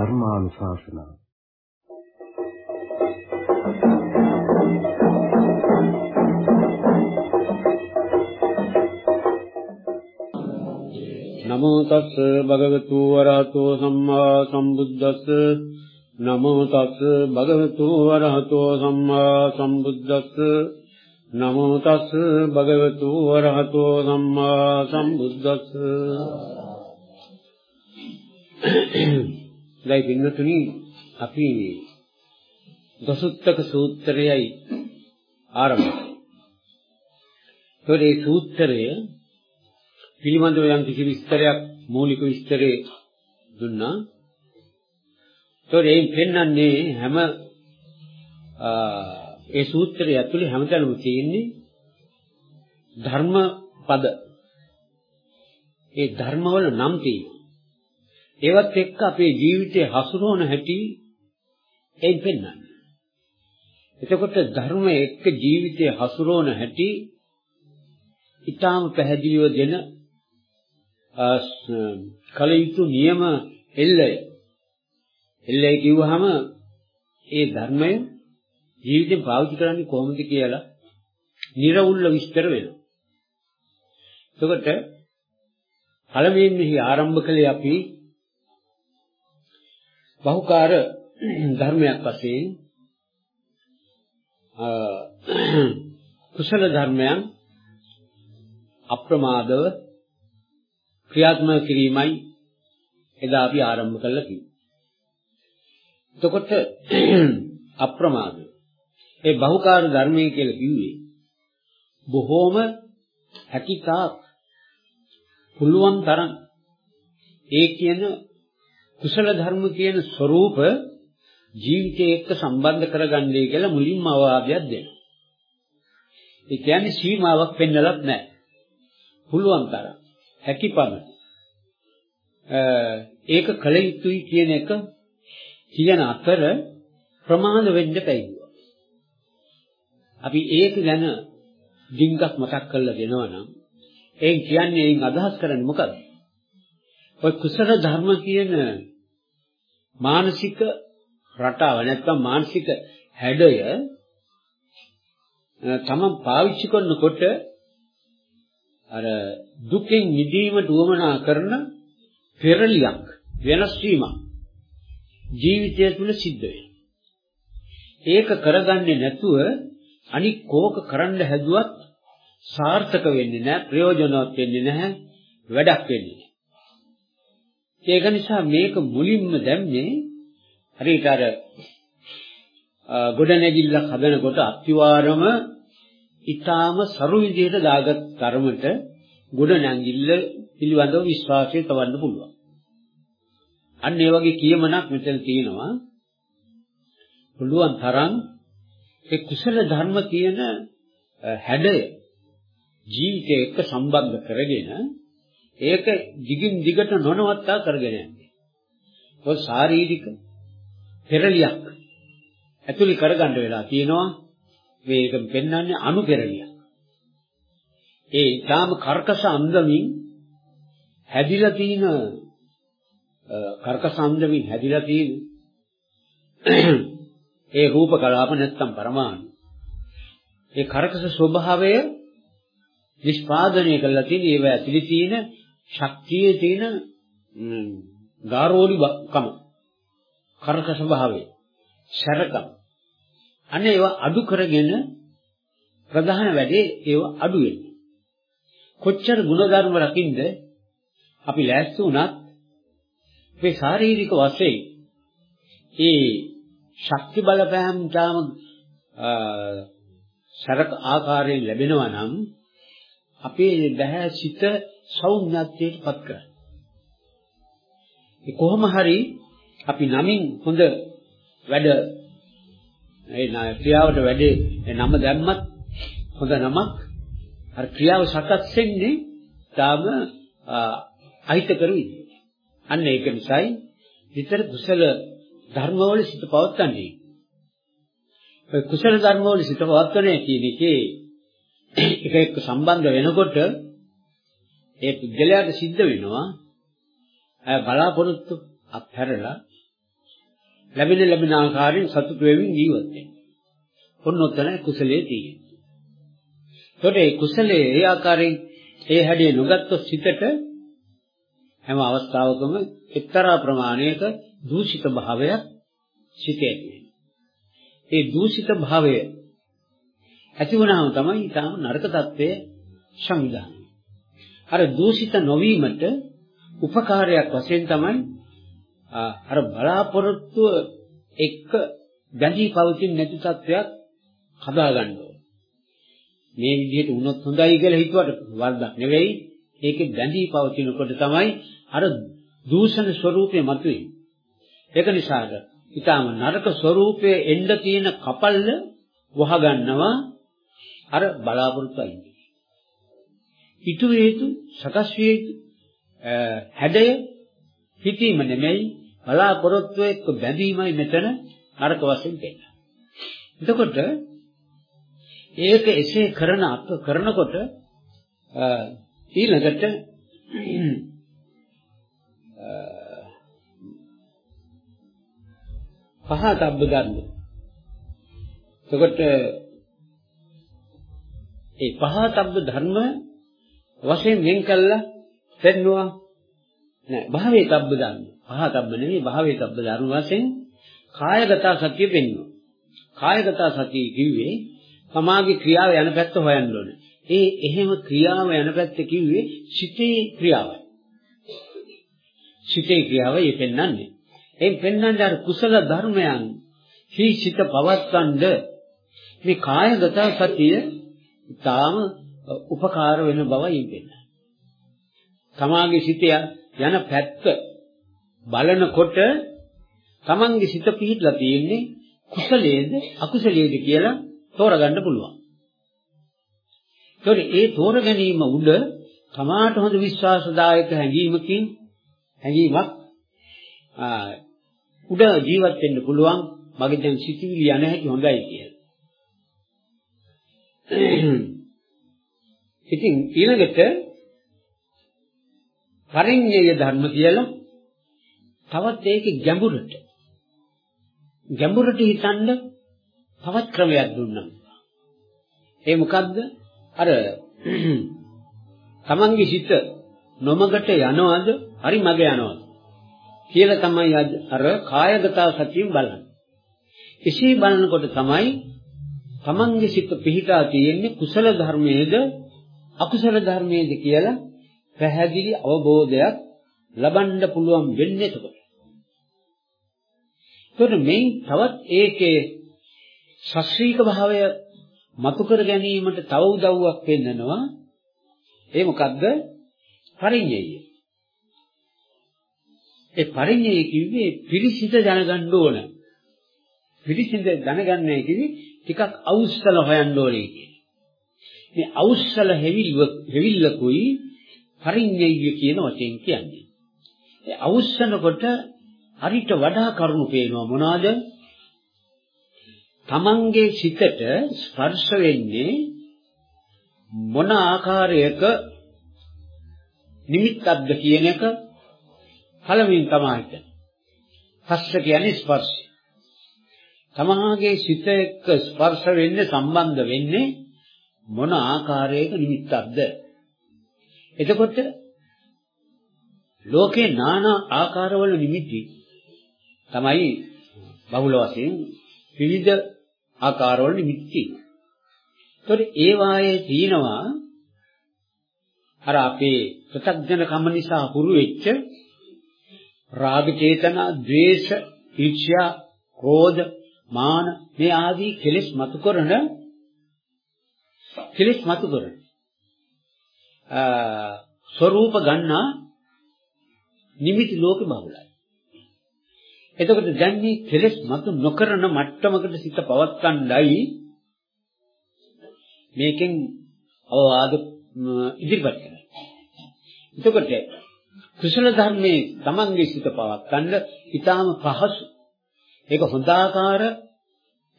ධර්මානුශාසනා නමෝ තස් භගවතු වරහතෝ සම්මා සම්බුද්දස්ස. නමෝ තස් භගවතු වරහතෝ සම්මා සම්බුද්දස්ස. නමෝ තස් භගවතු වරහතෝ සම්මා සම්බුද්දස්ස. දැන් පින්නතුනි අපි දසුත්තක සූත්‍රයයි ආරම්භ කරේ. ඒ සූත්‍රය පිළිබඳව යම් කිසි විස්තරයක් මූලික විස්තරේ දුන්නා. ඒතකොට ඒ පෙන්වන්නේ හැම ඒ සූත්‍රය ඇතුලේ හැමතැනම තියෙන්නේ ධර්ම පද. ඒ ධර්මවල නම් තියෙනවා. ඒවත් එක්ක අපේ ජීවිතේ හසුරවන හැටි එයින් පෙන්වන්නේ. එතකොට ධර්ම එක්ක ජීවිතේ හසුරවන හැටි ඊටාම පැහැදිලිව දෙන කල යුතු නියම එල්ලය. එල්ලය කිව්වහම ඒ ධර්මය ජීවිතේ පාවිච්චි කරන්නේ කොහොමද කියලා නිර්වුල්ව විස්තර වෙනවා. එතකොට පළමුවෙන් මෙහි ආරම්භ කළේ අපි බහුකාර ධර්මයක් වශයෙන් කුසල ධර්මයන් අප්‍රමාදව ක්‍රියාත්මක කිරීමයි එදා අපි ආරම්භ කළා කිව්වේ. එතකොට අප්‍රමාද ඒ බහුකාර්ය ධර්මයේ කියලා කිව්වේ බොහෝම හැකිතාක් පුළුවන් තරම් ඒ කියන කුසල ධර්ම කියන ස්වરૂප ජීවිතයේ එක්ක සම්බන්ධ කරගන්නේ කියලා මුලින්ම අවවාදයක් දෙනවා. ඒ කියන්නේ සීමාවක් පෙන්නලත් නැහැ. පුළුවන් තරම් හැකිපමණ ඒක කල යුතුයි කියන එක කියන අතර ප්‍රමාද වෙන්න බැහැ. අපි ඒක ගැන ඩිංගක් මතක් කරලා දෙනවා නම් ඒ කියන්නේ එයින් අදහස් කරන්නේ මොකක්ද? ඔය කුසල ධර්ම කියන මානසික රටාව නැත්නම් මානසික හැඩය තමන් පාවිච්චි කරනකොට අර දුකෙන් මිදීමට උවමනා කරන පෙරලියක් වෙනස් වීමක් ජීවිතය තුළ සිද්ධ වෙනවා. ඒක කරගන්නේ නැතුව අනික් කෝක කරන්න හැදුවත් සාර්ථක වෙන්නේ නැහැ ප්‍රයෝජනවත් වෙන්නේ නැහැ වැඩක් වෙන්නේ නැහැ. ඒක නිසා මේක මුලින්ම දැම්මේ හරියට අර ගොඩනැගිල්ලක් හදනකොට අත්විවරම ඊටාම සරු විදිහට දාගත් තරමට ගොඩනැගිල්ල පිළිබඳව විශ්වාසය තවන්න පුළුවන්. අන්න ඒ වගේ කියමනක් මෙතන තියෙනවා. පුළුවන් තරම් ඒ කුසල ධර්ම කියන හැඩය ජීවිතය එක්ක සම්බන්ධ කරගෙන ඒක දිගින් දිගට නොනවත්තා කරගෙන යන්නේ. ඔය ශාරීරික පෙරලියක් ඇතුළි කරගන්න වෙලා තියෙනවා මේක පෙන්වන්නේ අනුපෙරලිය. ඒ ඊටාම කර්කශ අන්දමින් හැදිලා තියෙන කර්කශ අන්දමින් හැදිලා තියෙන ඒ රූප කලාප නැත්තම් පරමාණු. ඒ කර්කශ ස්වභාවය නිෂ්පාදනය කරලා තියෙන ඒව ඇතුලේ තියෙන ශක්තියේ තියෙන ගාරෝලි කම. කර්කශ භාවය ශරකම් අන්න ඒවා අඩු කරගෙන ප්‍රධාන වැඩේ ඒවා අඩු වෙන්නේ. කොච්චර ಗುಣධර්ම රකින්ද අපි ලෑස්ති වුණත් මේ ශාරීරික වශයෙන් ඒ ශක්ති බලපෑම් තාම සරක ආකාරයෙන් ලැබෙනවා නම් අපේ බහැ සිත සෞම්‍යත්වයට පත් කරයි. ඒ කොහොම හරි අපි නමින් හොඳ වැඩ ඒ ක්‍රියාවට වැඩේ නම දැම්මත් හොඳ නමක් අර ක්‍රියාව සකස් වෙන්නේ තාම අහිතකර විදිහට. අන්න ඒක නිසායි විතර කුසල ධර්මවල සිත පවත්න්නේ. ඔය කුසල ධර්මවල සිත පවත්වන්නේ කියන එකේ එක එක්ක සම්බන්ධ වෙනකොට ඒ පුද්ගලයාට සිද්ධ වෙනවා බලාපොරොත්තු අත්හැරලා ලැබෙන ලැබෙන ආකාරයෙන් සතුට වෙමින් ජීවත් වෙනවා. ඔන්න ඔතන කුසලයේ තියෙන්නේ. ඒකට ඒ කුසලයේ ඒ ආකාරයෙන් ඒ හැඩේ නොගත්තොත් සිතට හැම අවස්ථාවකම එක්තරා ප්‍රමාණයක දූෂිත භාවයක් සිටේ ඒ දූෂිත භාවය ඇති වුණාම තමයි ඊටම නරක తත්වයේ සංවිධානය. අර දූෂිත නොවීමට උපකාරයක් වශයෙන් තමයි අර බලාපොරොත්තුව එක්ක බැඳී පවතින නැති තත්වයක් හදාගන්න ඕනේ. මේ විදිහට වුණොත් හොඳයි කියලා හිතුවට වරදක් නෙවෙයි. ඒකේ බැඳී පවතිනකොට තමයි අර දූෂණ ස්වરૂපේ මතුවේ. ඒක නිසාද ඊටාම නරක ස්වરૂපයේ එන්න තියෙන කපල්ල වහගන්නවා අර බලාපොරොත්තු අයින්. ඉතු හේතු සකස් වේ හැඩය හිතීම නෙමෙයි බලාපොරොත්තු එක්ක බැඳීමයි මෙතන නරක වශයෙන් දෙන්නේ. එතකොට ඒක එසේ කරන අත් කරනකොට ඊළඟට පහතබ්බ ධර්ම. එතකොට ඒ පහතබ්බ ධර්ම වශයෙන් වෙන් කළා පෙන්නවා නෑ භාවයේ තබ්බ ධර්ම. පහතබ්බ නෙවෙයි භාවයේ තබ්බ ධර්ම වශයෙන් කායගත සතිය පෙන්වනවා. කායගත සතිය කිව්වේ සමාගේ ක්‍රියාව යන පැත්ත හොයන්න ඕනේ. ඒ එහෙම ක්‍රියාව යන පැත්ත කිව්වේ සිතේ ක්‍රියාවයි. සිතේ ක්‍රියාවයි පෙන්වන්නේ. එයින් පෙන්වන්නේ අර කුසල ධර්මයන් හි සිත පවත්වන්න මේ කායගත සතිය ඊටාම උපකාර වෙන බවයි පෙන්වන්නේ. තමාගේ සිත යන පැත්ත බලනකොට තමන්ගේ සිත පිහිටලා තියෙන්නේ කුසලයේද අකුසලයේද කියලා තෝරගන්න පුළුවන්. ඒතකොට ඒ තෝර ගැනීම උඩ තමාට හොඳ විශ්වාසදායක හැඟීමකින් හැඟීමක් උඩ ජීවත් වෙන්න පුළුවන් මගේ දැන් සිතිවිලි යන හැටි හොඳයි කියලා. ඉතින් ඊළඟට පරිඤ්ඤය ධර්ම කියලා තවත් ඒකේ ගැඹුරට ගැඹුරට හිතන්න තවත් ක්‍රමයක් දුන්නා. ඒ මොකද්ද? අර තමන්ගේ සිත නොමගට යනවද? හරි මග යනවද? කියලා තමයි අර කායගත සතියෙන් බලන්නේ. එසේ බලනකොට තමයි තමන්ගේ සිත පිහිටා තියෙන්නේ කුසල ධර්මයේද අකුසල ධර්මයේද කියලා පැහැදිලි අවබෝධයක් ලබන්න පුළුවන් වෙන්නේ එතකොට. ඒකට මේ තවත් ඒකේ ශාස්ත්‍රීය භාවය මතු කර ගැනීමට තව උදව්වක් වෙන්නනවා. ඒ මොකද්ද? පරිඤ්ඤය. ඒ පරිඤ්ඤය කිව්වේ පිරිසිත දැනගන්න ඕන. පිරිසිත දැනගන්නේ කිවි ටිකක් අවුස්සල හොයන්න ඕනේ කියන්නේ. මේ අවුස්සල හැවිල්ල හැවිල්ලකුයි පරිඤ්ඤය කියන වචෙන් කියන්නේ. ඒ අවුස්සනකොට හරිට වඩා කරුණු පේනවා මොනවාද? තමන්ගේ සිතට ස්පර්ශ වෙන්නේ මොන ආකාරයක නිමිත්තක්ද කියන එක පළමුවෙන් තමයි හිතන්නේ. පස්ස කියන්නේ ස්පර්ශය. තමහාගේ සිත එක්ක ස්පර්ශ වෙන්නේ සම්බන්ධ වෙන්නේ මොන ආකාරයක නිමිත්තක්ද? එතකොට ලෝකේ নানা ආකාරවල නිමිති තමයි බහුල වශයෙන් විවිධ ආකාරවල නිමිති. ඒතකොට ඒ වායේ තියෙනවා අර අපේ ප්‍රත්‍යඥ කම නිසා හුරු වෙච්ච රාග චේතනා, ද්වේෂ, ඊර්ෂ්‍යා, ක්‍රෝධ, මාන මේ ආදී කෙලෙස් මතු කරන කෙලෙස් මතු කරන ස්වરૂප ගන්නා නිමිති ලෝකෙ බහුලයි. එතකොට දැන් මේ කෙලෙස් මතු නොකරන මට්ටමකට සිත පවත්වන්නයි මේකෙන් අවවාද ඉදිරිපත් කරන්නේ. එතකොට කුසල ධර්මයේ තමන්ගේ සිත පවත්වන්න ඊටාම පහසු. ඒක හොඳාකාර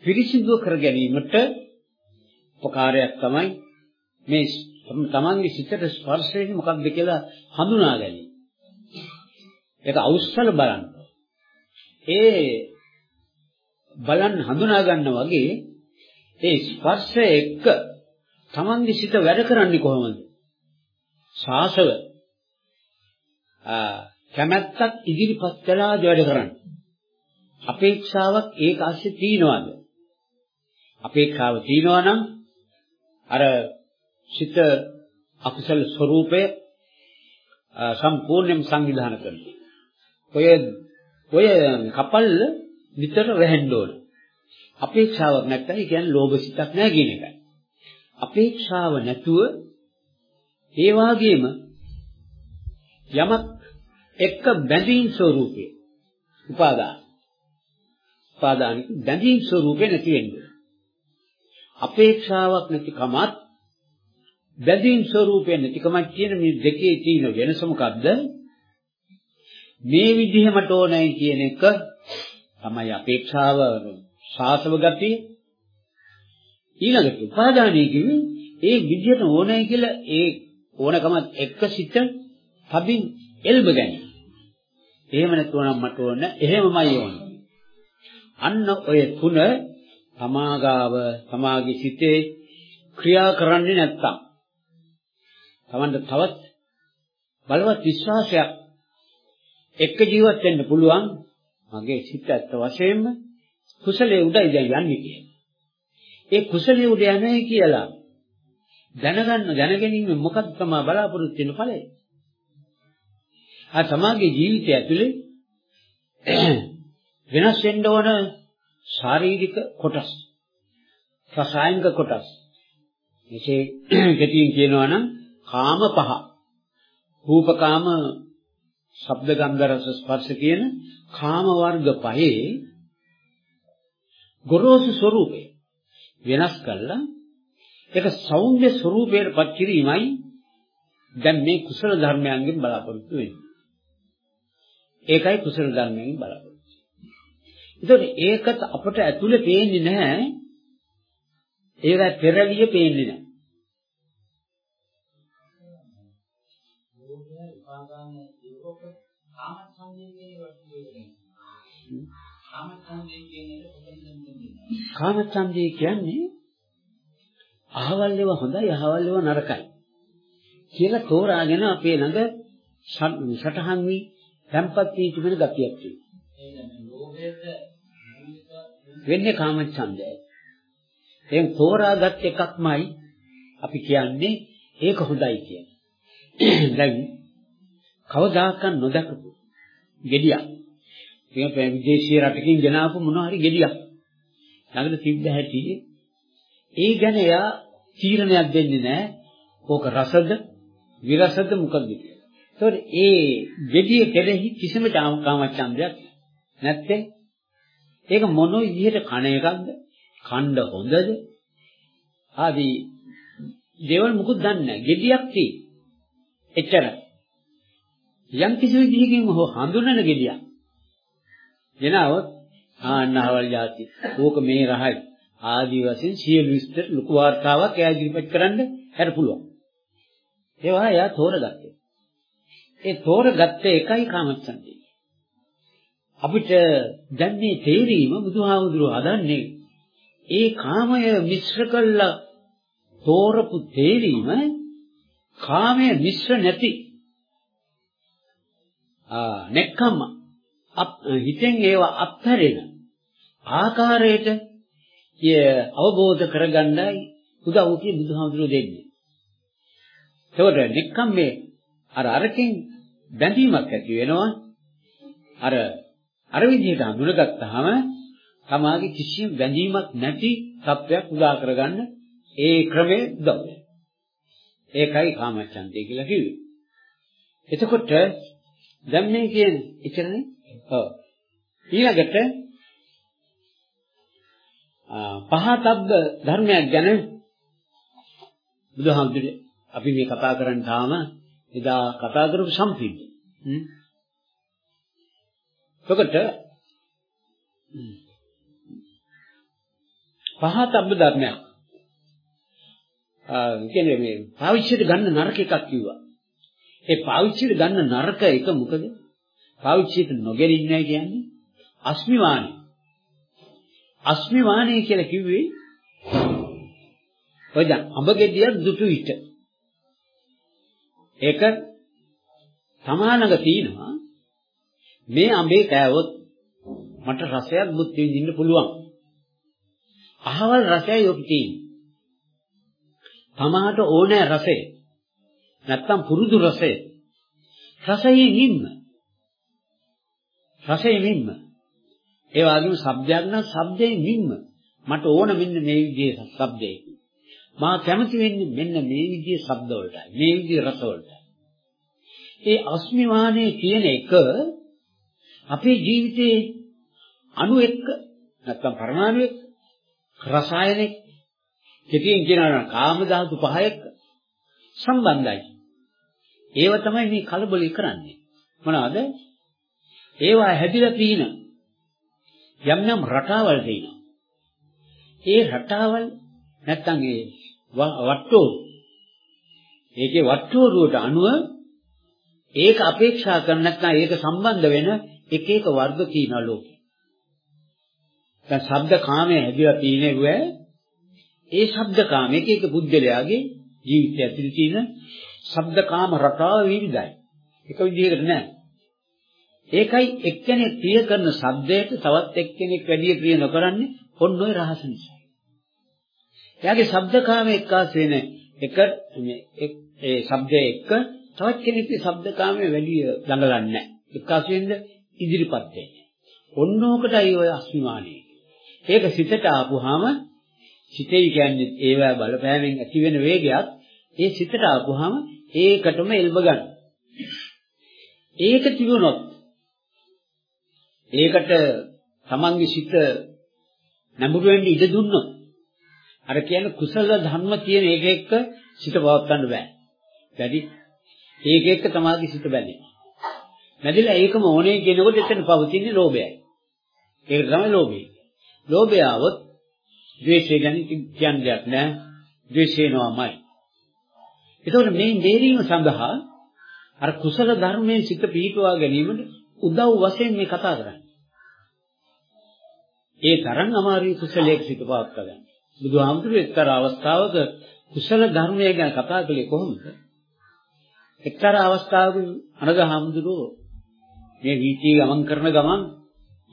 පිරිසිදු කර ගැනීමට උපකාරයක් තමයි මේ තමන්ගේ සිතට ස්පර්ශ වෙන්නේ මොකක්ද කියලා හඳුනා ගැනීම. ඒක අවුස්සල බලන්න. ඒ බලන් හඳුනා ගන්න වගේ ඒ ස්පර්ශය එක්ක තමන්ගේ සිත වැඩ කරන්නේ කොහොමද? සාසව කැමැත්තක් ඉදිරිපත් කළා වැඩ කරන්නේ. අපේක්ෂාවක් ඒක ASCII තියනවාද? අපේක්ෂාව තියනවා නම් අර සිත අකුසල ස්වરૂපය සම්පූර්ණයෙන් සංවිධානය කරනවා. ඔය ඔය කපල් විතර වැහෙන්න ඕන. අපේක්ෂාවක් නැත්නම් ඒ කියන්නේ ලෝභ සිතක් නැහැ කියන එකයි. අපේක්ෂාව නැතුව ඒ වාගේම යමක් එක්ක බැඳීම් ස්වરૂපේ උපාදාන. උපාදාන බැඳීම් ස්වરૂපේ නැති වෙන්න. අපේක්ෂාවක් නැතිකමත් බැඳීම් ස්වરૂපේ නැතිකමත් කියන මේ දෙකේ තියෙන වෙනස මොකද්ද මේ විදිහමට ඕනයි කියන එක තමයි අපේක්ෂාව සාසව ගතිය ඊළඟට උපාදානය කිව්වේ ඒ විදිහට ඕනයි කියලා ඒ ඕනකමත් එක්ක සිට තදින් එල්බ ගැනීම. එහෙම නැතුවනම් මට ඕන එහෙමමයි ඕන. අන්න ඔය තුන තමාගාව තමාගේ සිතේ ක්‍රියා කරන්නේ නැත්තම් තමන්ට තවත් බලවත් විශ්වාසයක් එක්ක ජීවත් වෙන්න පුළුවන් මගේ සිත ඇත්ත වශයෙන්ම කුසලයේ උඩයි දැන් යන්නේ කියලා. ඒ කුසලයේ උඩ යන්නේ කියලා දැනගන්න දැනගැනීම මොකක්ද තමයි බලාපොරොත්තු වෙන ඵලය. ආ තමාගේ ජීවිතය ඇතුලේ වෙනස් වෙන්න ඕන ශාරීරික කොටස් රසායනික කොටස් එසේ කෙටියෙන් කියනවා නම් කාම පහ රූපකාම ශබ්ද ගන්ධ රස ස්පර්ශ කියන කාම වර්ග පහේ ගොරෝසු ස්වરૂපේ වෙනස් කළා ඒක සෞම්‍ය ස්වરૂපයට පත් කිරීමයි දැන් මේ කුසල ධර්මයන්ගෙන් බලාපොරොත්තු වෙන්නේ. ඒකයි කුසල ධර්මයෙන් බලාපොරොත්තු. ඒතකොට ඒකත් අපට ඇතුලේ පේන්නේ නැහැ. ඒක පෙරලිය පේන්නේ නැහැ. කාමච්ඡන්දේ කියන්නේ අහවල් ඒවා හොඳයි අහවල් ඒවා නරකයි කියලා තෝරාගෙන අපේ ළඟ සටහන් වී tempat වී තිබෙන ගතියක් තියෙනවා. වෙන්නේ කාමච්ඡන්දයයි. එහෙන් තෝරාගත් එකක්මයි අපි කියන්නේ ඒක හොඳයි කියන්නේ. දැන් කවදාකවත් නොදකපු gediyak. මේ විදේශීය රටකින් ගෙනාවු මොනවා හරි gediyak. ළඟට තිබ්බ හැටි ඒ ගැන එයා තීරණයක් දෙන්නේ නැහැ. ඕක රසද විරසද මොකක්ද කියලා. ඒතකොට ඒ gediye කෙරෙහි කිසිම කාමච්ඡන්දයක් නැත්තේ ඒක මොන විදිහට කණ එකක්ද? කණ්ඩ හොඳද? ආදී දේවල් මුකුත් දන්නේ නැහැ. gediyak තියෙයි. එච්චර. යම් කිසි විදිහකින් හෝ හඳුනන gediyak. එනවොත් ආන්නහවල් જાති. ඕක මේ රහයි. ආදී වශයෙන් සියලු විස්තර ලොකු වார்த்தාවක් එයා ඉදිරිපත් කරන්න හැර පුළුවන්. ඒවා එයා තෝරගත්තේ. ඒ තෝරගත්තේ එකයි කාමච්ඡන්දේ. අපිට දැන් මේ තේරීම බුදුහාමුදුරුවෝ හදන්නේ ඒ කාමය මිශ්‍ර කළා තෝරපු තේරීම කාමය මිශ්‍ර නැති ආ නෙක්කම හිතෙන් ඒවා අත්හැරෙන ආකාරයට අවබෝධ කරගන්නයි උදව් කිය බුදුහාමුදුරුවෝ දෙන්නේ. ඒකට නික්කම් මේ අර අරකින් බැඳීමක් ඇති වෙනවා. අර අර විදිහට හඳුනගත්තාම තමාගේ කිසිම බැඳීමක් නැති තත්වයක් උදා කරගන්න ඒ ක්‍රමේ උදව් ඒකයි කාමච්ඡන්දය කියලා කිව්වේ. එතකොට දැන් මේ කියන්නේ එච්චරනේ. ඔව්. ඊළඟට පහතබ්බ ධර්මයක් ගැන බුදුහාමුදුරේ අපි මේ කතා කරන්නේ තාම එදා කතා කරපු සම්පින්න. හ්ම්. එතකොට පහතබ්බ ධර්මයක්. ආ කියන්නේ මේ පාවිච්චියට ගන්න නරක එකක් කිව්වා. ඒ පාවිච්චියට ගන්න නරක එක මොකද? පාවිච්චියට නොගෙනින්නේ කියන්නේ අස්මිවාණි. අස්මිමානය කියලා කිව්වේ ඔය දැන් අඹ ගෙඩිය දුටු විට ඒක සමානක තියෙනවා මේ අඹේ කෑවොත් මට රසයක් බුද්ධ විඳින්න පුළුවන්. අහවල් රසයයි ඔක තියෙන්නේ. තමාට ඕනෑ රසය. නැත්තම් පුරුදු රසය. රසයේ නිම්ම. රසයේ නිම්ම. ඒ වගේම ශබ්දයක් නම් ශබ්දයේ නිම්ම. මට ඕන මෙන්න මේ විදිහේ ශබ්දයක මා කැමති වෙන්නේ මෙන්න මේ විදිහේ ශබ්ද වලටයි. මේ විදිහේ රස වලටයි. ඒ අස්මිමානය කියන එක අපේ ජීවිතේ අණු එක්ක නැත්තම් පරමාණු එක්ක රසායනික කෙටියෙන් කියනවා නම් කාම ධාතු පහ එක්ක සම්බන්ධයි. ඒව තමයි මේ කලබලය කරන්නේ. මොනවාද? ඒවා හැදිලා තියෙන යම් යම් රටාවල් තියෙනවා. ඒ රටාවල් නැත්තම් ඒ වට්ටෝ ඒකේ වට්ටෝරුවට අනුව ඒක අපේක්ෂා කරන නැත්නම් ඒක සම්බන්ධ වෙන එක එක වර්ග තියෙනවා ලෝකේ. දැන් ශබ්ද කාමයේ හැදිලා තියෙනේ ඒ ශබ්ද කාම එක එක බුද්ධලයාගේ ජීවිතය ඇතුළේ තියෙන ශබ්ද කාම රටාව විවිධයි. එක විදිහකට නෑ. ඒකයි එක්කෙනෙක් ප්‍රිය කරන ශබ්දයට තවත් එක්කෙනෙක් වැඩි ප්‍රිය නොකරන්නේ ඔන්න ඔය රහස නිසා. එයාගේ ශබ්ද කාම එක්කාස් වෙන එක ඒ ශබ්දයේ එක්ක තවත් කෙනෙක්ගේ ශබ්දකාමයේ වැඩි දඟලන්නේ නැහැ. එක්කාසු වෙන්න ඉදිරිපත් වෙන්නේ. ඔන්නෝකටයි ඔය අස්මිමානිය. ඒක සිතට ආපුවාම සිතේ කියන්නේ ඒවා බලපෑමෙන් ඇති වෙන වේගයක් ඒ සිතට ආපුවාම ඒකටම එල්බ ගන්න. ඒක තිබුණොත් ඒකට තමන්ගේ සිත නැඹුරු වෙන්න ඉඩ දුන්නොත් අර කියන්නේ කුසල ධර්ම කියන එක එක්ක සිත පවත්වන්න බෑ. වැඩි ඒක එක්ක තමාගේ සිත බැඳෙනවා. නැදිලා ඒකම ඕනේ කියනකොට එතන පවතින්නේ ලෝභයයි. ඒක තමයි ලෝභය. ලෝභය આવොත් ද්වේෂය ගැන කියන්න දෙයක් නැහැ. ද්වේෂේනවාමයි. ඒතකොට මේ දෙරීම සඳහා අර කුසල ධර්මයෙන් සිත පිහිටුවා ගැනීමට උදව් වශයෙන් මේ කතා කරන්නේ. ඒ තරම් අමාරු කුසලයක සිත පවත් ගන්න. බුදුහාමුදුරුවෝ එක්තරා අවස්ථාවක කුසල ධර්මය ගැන කතා කළේ කොහොමද? එක්තරා අවස්ථාවක අනගහම්දුරෝ මේ වීථිය ගමන් කරන ගමන්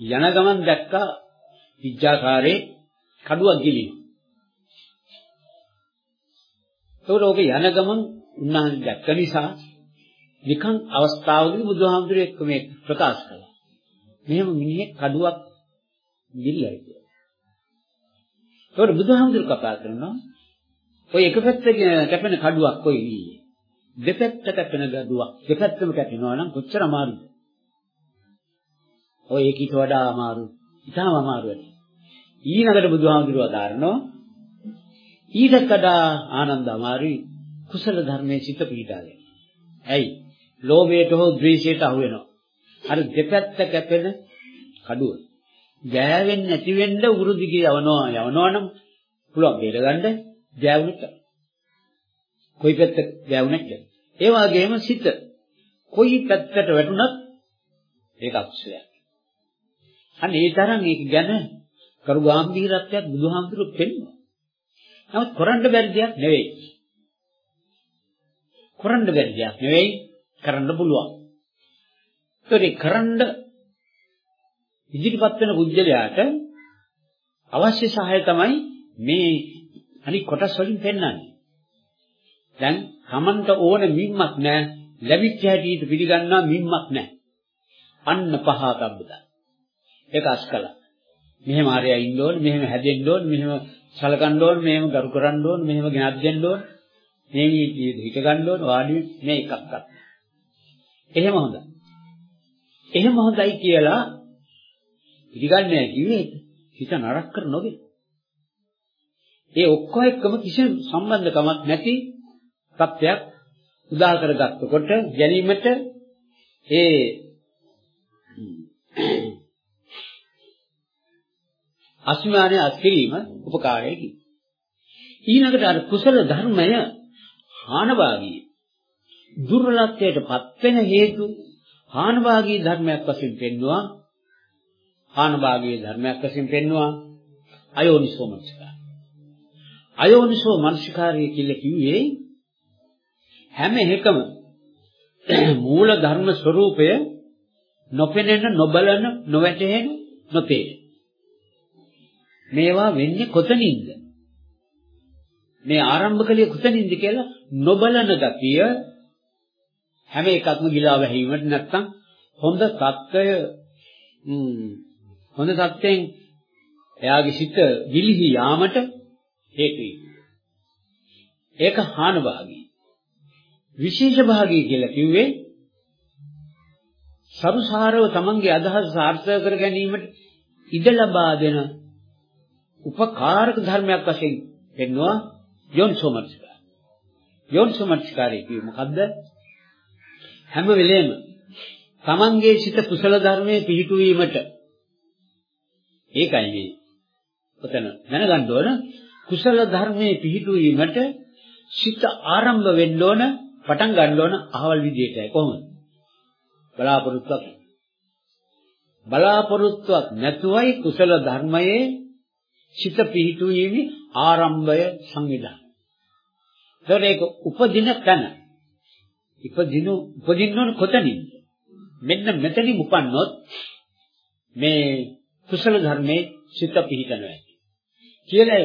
යන ගමන් දැක්කා විජ්ජාකාරේ කඩුවක් ගිලින. ඒකට ඔක යන ගමන් උන්වහන්සේ දැක්ක නිසා නිකන් අවස්ථාවකදී බුදුහාමුදුරේ එක්ක මේ ප්‍රකාශ කළා. මෙහෙම මිනිහෙක් කඩුවක් ගිල්ලයි කියලා. ඒකට බුදුහාමුදුර කතා කරනවා ඔය එක පැත්තකින් කැපෙන කඩුවක් කොයි නීයේ. දෙපැත්ත කැපෙන ගඩුවක් දෙපැත්තම කැපෙනවා නම් කොච්චර අමාරුද? ඔය ඒකීට වඩා අමාරු. ඉතාම අමාරු වැඩි. ඊළඟට බුදුහාමුදුරුවෝ දාරනෝ ඊට වඩා ආනන්ද අමාරුයි කුසල ධර්මයේ සිත පිහිටාගෙන. ඇයි? ලෝභයට හෝ ද්වේෂයට අහු වෙනවා. අර දෙපැත්ත කැපෙන කඩුව. ගෑවෙන්නේ නැති වෙන්න උරු දිගේ යවනවා යවනවා නම් පුළුවන් බේරගන්න ගෑවුනට. කොයි පැත්ත ගෑවුනට. ඒ වගේම සිත කොයි පැත්තට වැටුණත් ඒක අකුසලයක්. අන්න ඒ තරම් ඒක ගැන කරු ගැඹීරත්වයක් බුදුහාමුදුරුවෝ පෙන්වනවා. නමුත් කරන්න බැරි දෙයක් නෙවෙයි. කරන්න බැරි දෙයක් නෙවෙයි කරන්න පුළුවන්. ඒකේ කරන්න ඉදිරිපත් වෙන බුද්ධලයාට අවශ්‍ය සහාය තමයි මේ අනිත් කොටස් වලින් පෙන්වන්නේ. දැන් Tamanට ඕන මිම්මක් නැහැ. ලැබිච්ච හැටියට පිළිගන්නා මිම්මක් නැහැ. අන්න පහතබ්බදා. ඒක අස්කලා. මෙහෙම ආරයා ඉන්න ඕනේ, මෙහෙම හැදෙන්න ඕනේ, මෙහෙම සලකන්න ඕනේ, මෙහෙම ගරු කරන්න ඕනේ, මෙහෙම ගෙනත් දෙන්න ඕනේ. මේ විදිහට හිත ගන්න ඕනේ, වාඩි මේ එකක්වත්. එහෙම හොඳයි. එහෙම හොඳයි කියලා පිළිගන්නේ කිව්වේ හිත නරක කර නොවේ. ඒ ඔක්කොම එක්කම කිසිම සම්බන්ධකමක් නැති තත්ත්වයක් උදා කරගත්තකොට ගැනීමට ඒ අස්මානය අත්කිරීම උපකාරයකි. ඊළඟට අර කුසල ධර්මය හානභාගී දුර්වලත්වයට පත්වෙන හේතු හානභාගී ධර්මයක් වශයෙන් පෙන්වුවා හානභාගී ධර්මයක් වශයෙන් පෙන්වුවා අයෝනිසෝ මනසිකාරය. අයෝනිසෝ මනසිකාරය කියලා කිව්වේ හැම එකම මූල ධර්ම ස්වરૂපය නොපෙනෙන නොබලන නොවැටහෙන නොපේන මේවා වෙන්නේ කොතනින්ද? මේ ආරම්භකලිය කොතනින්ද කියලා නොබලන ගතිය හැම එකක්ම ගිලා වැහිවීමට නැත්තම් හොඳ தত্ত্বය හොඳ தත්යෙන් එයාගේ සිත විලිහි යාමට හේතු ඒක හානභාගී. විශේෂ භාගී කියලා කිව්වේ සරුසාරව තමන්ගේ අදහස් සාර්ථක කර ගැනීමට ඉඩ ලබා දෙන උපකාරක ධර්මයක් වශයෙන් පෙන්වුවා යොන්සෝමර්චකාර. යොන්සෝමර්චකාරී කිව්ව මොකද්ද? හැම වෙලේම තමන්ගේ සිත කුසල ධර්මයේ පිහිටුවීමට ඒකයි මේ ඔතන දැනගන්න ඕන. කුසල ධර්මයේ පිහිටුවීමට සිත ආරම්භ වෙන්න ඕන පටන් ගන්න ඕන අහවල් විදියටයි. කොහොමද? බලාපොරොත්තුවක්. බලාපොරොත්තුවක් නැතුවයි කුසල ධර්මයේ සිත පිහිටුවීමේ ආරම්භය සංවිධානය. ඒතකොට ඒක උපදින තැන. ඉපදිනු උපදින්න ඕන කොතනින්ද? මෙන්න මෙතනින් උපන්නොත් මේ කුසල ධර්මයේ සිත පිහිටනවා. කියලා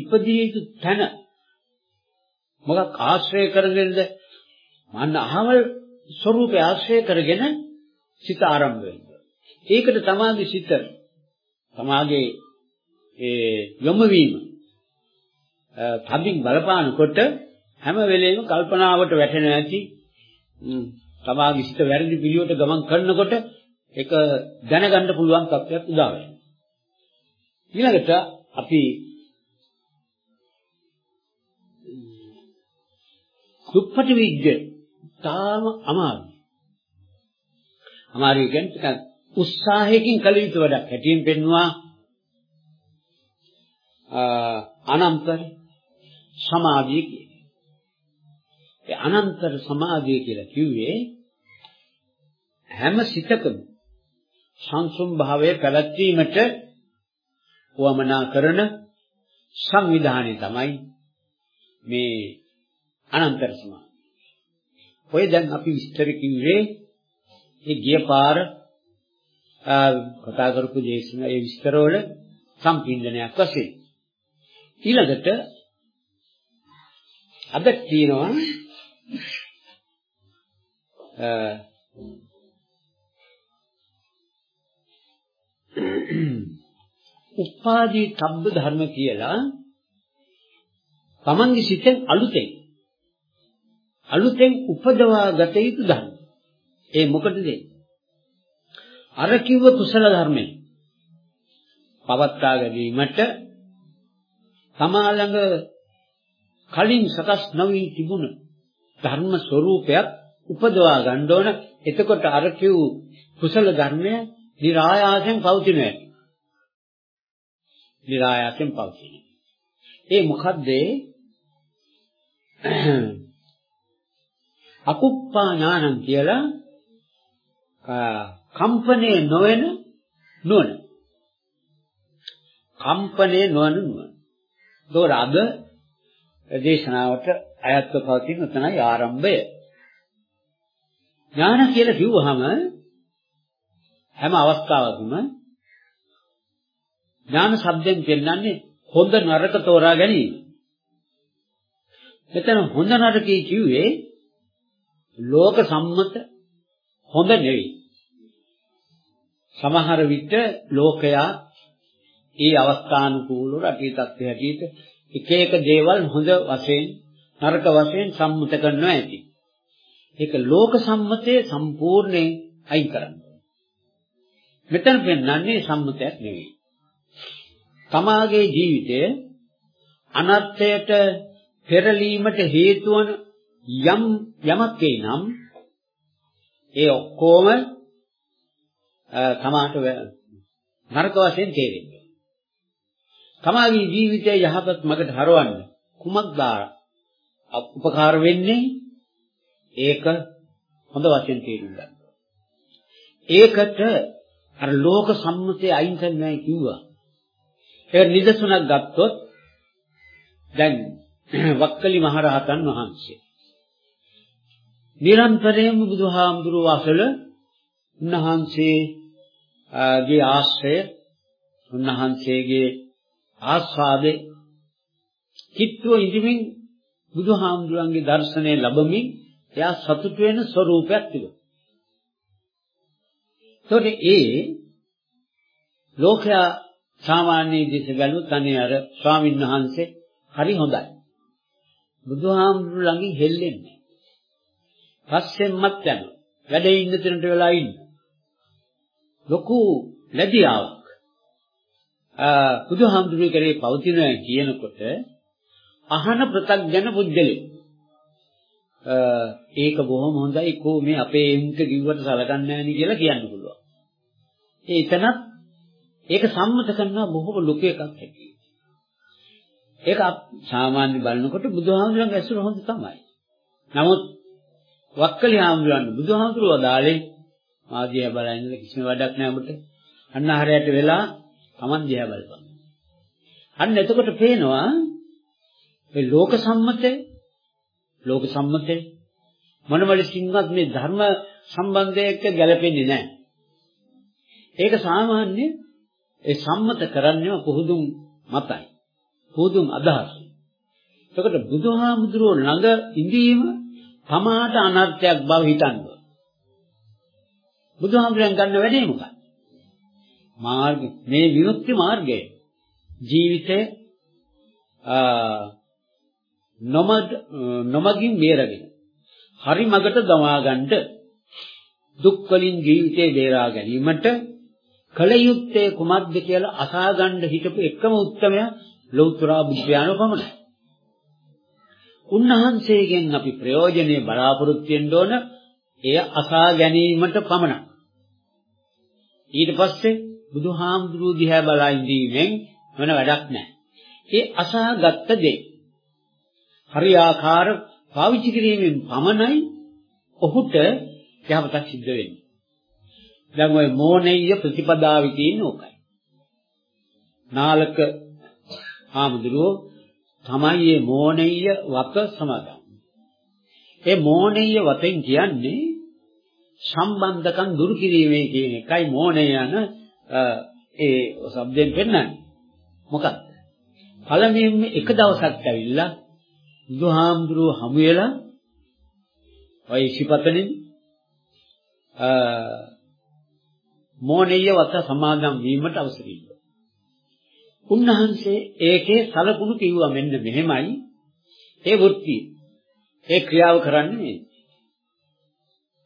ඉපදී යුතු තැන මොකක් ආශ්‍රය කරගෙනද? මන්න අහවල් ස්වરૂපය ආශ්‍රය කරගෙන සිත ආරම්භ වෙනවා. ඒකට තමාගේ සිත තමාගේ ඒ යොමු වීම තදින් බලපානකොට හැම වෙලෙම කල්පනාවට වැටෙන ඇති තමාගේ සිත වැරදි පිළිවෙලට ගමන් කරනකොට ඒක දැනගන්න පුළුවන් තත්ත්වයක් උදා වෙනවා. ඊළඟට අපි දුප්පටි විද්‍ය තාම අමාරුයි. අමාරුයි කියන්නේ උත්සාහයකින් කළ යුතු වැඩක්. හැටියෙන් පෙන්නවා අනන්තර සමාධිය කියන්නේ. ඒ අනන්තර සමාධිය කියලා කිව්වේ හැම සිතකම සංසුම් භාවය පැවැත්වීමට වමනා කරන සංවිධානය තමයි මේ අනන්තර සමාධිය. ඔය දැන් අපි විස්තර කිව්වේ ඒ ගිය පාර කතා කරපු දේශනා ඒ විස්තරවල සම්පින්දනයක් වශයෙන් ඊළඟට අද තියෙනවා උපාදී තබ්බ ධර්ම කියලා තමන්ගේ සිතෙන් අලුතෙන් අලුතෙන් උපදවා ගත යුතු ධර්ම. ඒ මොකටද? අර කිව්ව කුසල ධර්මයි. පවත්වා ගැනීමට තමා ළඟ කලින් සකස් නොවි තිබුණ ධර්ම ස්වરૂපයක් උපදවා ගන්න ඕන. එතකොට අර කිව් කුසල ධර්මය નિરાයාසයෙන් පවතිනවා. નિરાයාසයෙන් පවතිනවා. ඒ මොකද්ද? අකුප්පා ඥානං කියලා කම්පනේ නොවන නුවණ. කම්පනේ නොවන නුවණ. ඒතකොට අද දේශනාවට අයත්ව පවතින උතනයි ආරම්භය. ඥාන කියලා කිව්වහම හැම අවස්ථාවකම ඥාන શબ્දෙන් පෙන්නන්නේ හොඳ නරක තෝරා ගැනීම. මෙතන හොඳ නරකයි කිව්වේ ලෝක සම්මත හොඳ නෙවෙයි. සමහර විට ලෝකයා ඒ අවස්ථානුකූලව රටේ තත්ත්වය හැටියට එක එක දේවල් හොඳ වශයෙන් නරක වශයෙන් සම්මත කරනවා ඇති. ඒක ලෝක සම්මතයේ සම්පූර්ණයෙන් අයින් කරන්න. මෙතන පෙන්වන්නේ සම්මතයක් නෙවෙයි. තමාගේ ජීවිතය අනර්ථයට පෙරලීමට හේතු වන යම් යමක් නම් ඒ ඔක්කොම තමාට නරක වශයෙන් තේරෙන්නේ. තමාගේ ජීවිතය යහපත් මඟට හරවන්න කුමක්ද උපකාර වෙන්නේ? ඒක හොඳ වශයෙන් තේරුම් ගන්න. ඒකට අර ලෝක සම්මතයේ අයින් කරන්නයි කිව්වා. ඒක නිදසුනක් ගත්තොත් දැන් වක්කලි මහරහතන් වහන්සේ නිරන්තරයෙන්ම බුදුහාමුදුරුවෝ අසල උන්වහන්සේගේ ආශ්‍රය උන්වහන්සේගේ ආස්වාදේ කිත්තුව ඉදිමින් බුදුහාමුදුරන්ගේ දර්ශනය ලැබමින් එයා සතුට වෙන ස්වરૂපයක් තිබුණා. ඒකට ඒ ලෝකයා සාමාන්‍ය දිස බැලුවත් අනේ අර ස්වාමීන් වහන්සේ හරි හොඳයි. බුදුහාමුදුරු ළඟින් හෙල්ලෙන්නේ. පස්සෙන්මත් යනවා. වැඩේ ඉන්න තැනට වෙලා ඉන්න. ලොකු ලැබියාවක්. ආ බුදුහාමුදුරුවෝ කරේ පවතින කියනකොට අහන ප්‍රත්‍යඥ පුජ්‍යලේ. ඒක බොහොම හොඳයි කෝ මේ අපේ එම්ක කිව්වට සලකන්නේ නැහැ නේ කියලා කියන්න පුළුවන්. ඒ එතනත් ඒක සම්මත කරනවා බොහොම ලොකු එකක් හැටියට. ඒක සාමාන්‍ය බලනකොට බුදුහාමුදුරන්ගේ ඇසුර හොඳ තමයි. නමුත් වක්කලි හාමුදුරන් බුදුහාමුදුරුවෝ දාලේ මාදියා බලන්න කිසිම වැඩක් නැහැ ඔබට. අන්න හරියට වෙලා Taman දිහා බලපන්. අන්න එතකොට පේනවා මේ ලෝක සම්මතය ලෝක සම්මතය මොනවලකින්වත් මේ ධර්ම සම්බන්ධයක ගැලපෙන්නේ නැහැ. ඒක සාමාන්‍ය ඒ සම්මත කරන්නේම පුහුදුන් මතයි. පුහුදුන් අදහස්. එතකොට බුදුහාමුදුරුවෝ ළඟ ඉඳීම තමාට අනර්ථයක් බව හිතන්න. බුදුහාමුදුරන් ගන්න වැඩේ මොකක්ද? මාර්ග මේ විමුක්ති මාර්ගය ජීවිතේ නොමගින් බේරගෙන හරි මගට දමා ගන්නට දුක් වලින් ජීවිතේ බේරා ගැනීමට කල යුත්තේ කුමක්ද කියලා අසා ගන්න හිටපු එකම උත්තරය ලෞතර බුද්ධයාන පමණයි. උන්වහන්සේගෙන් අපි ප්‍රයෝජනෙ බලාපොරොත්තු වෙන්න ඕන එය අසා ගැනීමට පමණයි. ඊට පස්සේ බුදුහාමුදුරුවෝ දිහා බලා ඉඳීමෙන් වෙන වැඩක් නැහැ. ඒ අසහාගත දේ හරියාකාර පාවිච්චි කිරීමෙන් පමණයි ඔහුට යහපතක් සිද්ධ වෙන්නේ. දැන් ওই මෝනෙය්‍ය ප්‍රතිපදාවේ තියෙන ඕකයි. නාලක ආමුදුරෝ තමයි මේ මෝනෙය්‍ය වත සමාදන්. ඒ මෝනෙය්‍ය වතෙන් කියන්නේ සම්බන්ධකම් දුරු කිරීමේ කියන එකයි මෝණය යන ඒ શબ્දයෙන් පෙන්නන්නේ. මොකක්ද? පළමුවෙන්ම එක දවසක් ඇවිල්ලා බුදුහාමුදුරුව හමු වෙලා ඔය ඉසිපතනේ අ මෝණීය වත සමාදම් වීමට අවසර ඉල්ලුවා. උන්වහන්සේ ඒකේ සලකුණු කිව්වා මෙන්න මෙහෙමයි ඒ වෘත්තිය. ඒ ක්‍රියාව කරන්නේ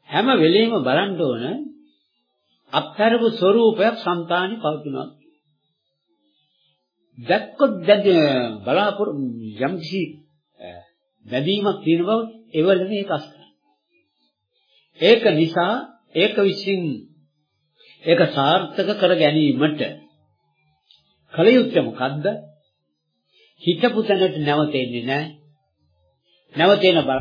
හැම වෙලෙම බලන්න ඕන අත්හැරපු ස්වરૂපයක් సంతානි පවතිනවා. දැක්කොත් බලාපොර යම්සි බැඳීමක් තියෙන බව එවල මේක ඒක නිසා ඒක විසින් ඒක සාර්ථක කර ගැනීමට කල යුත්තේ මොකද්ද? හිතපු තැනට නැවතෙන්නේ නැහැ. නැවතෙන බල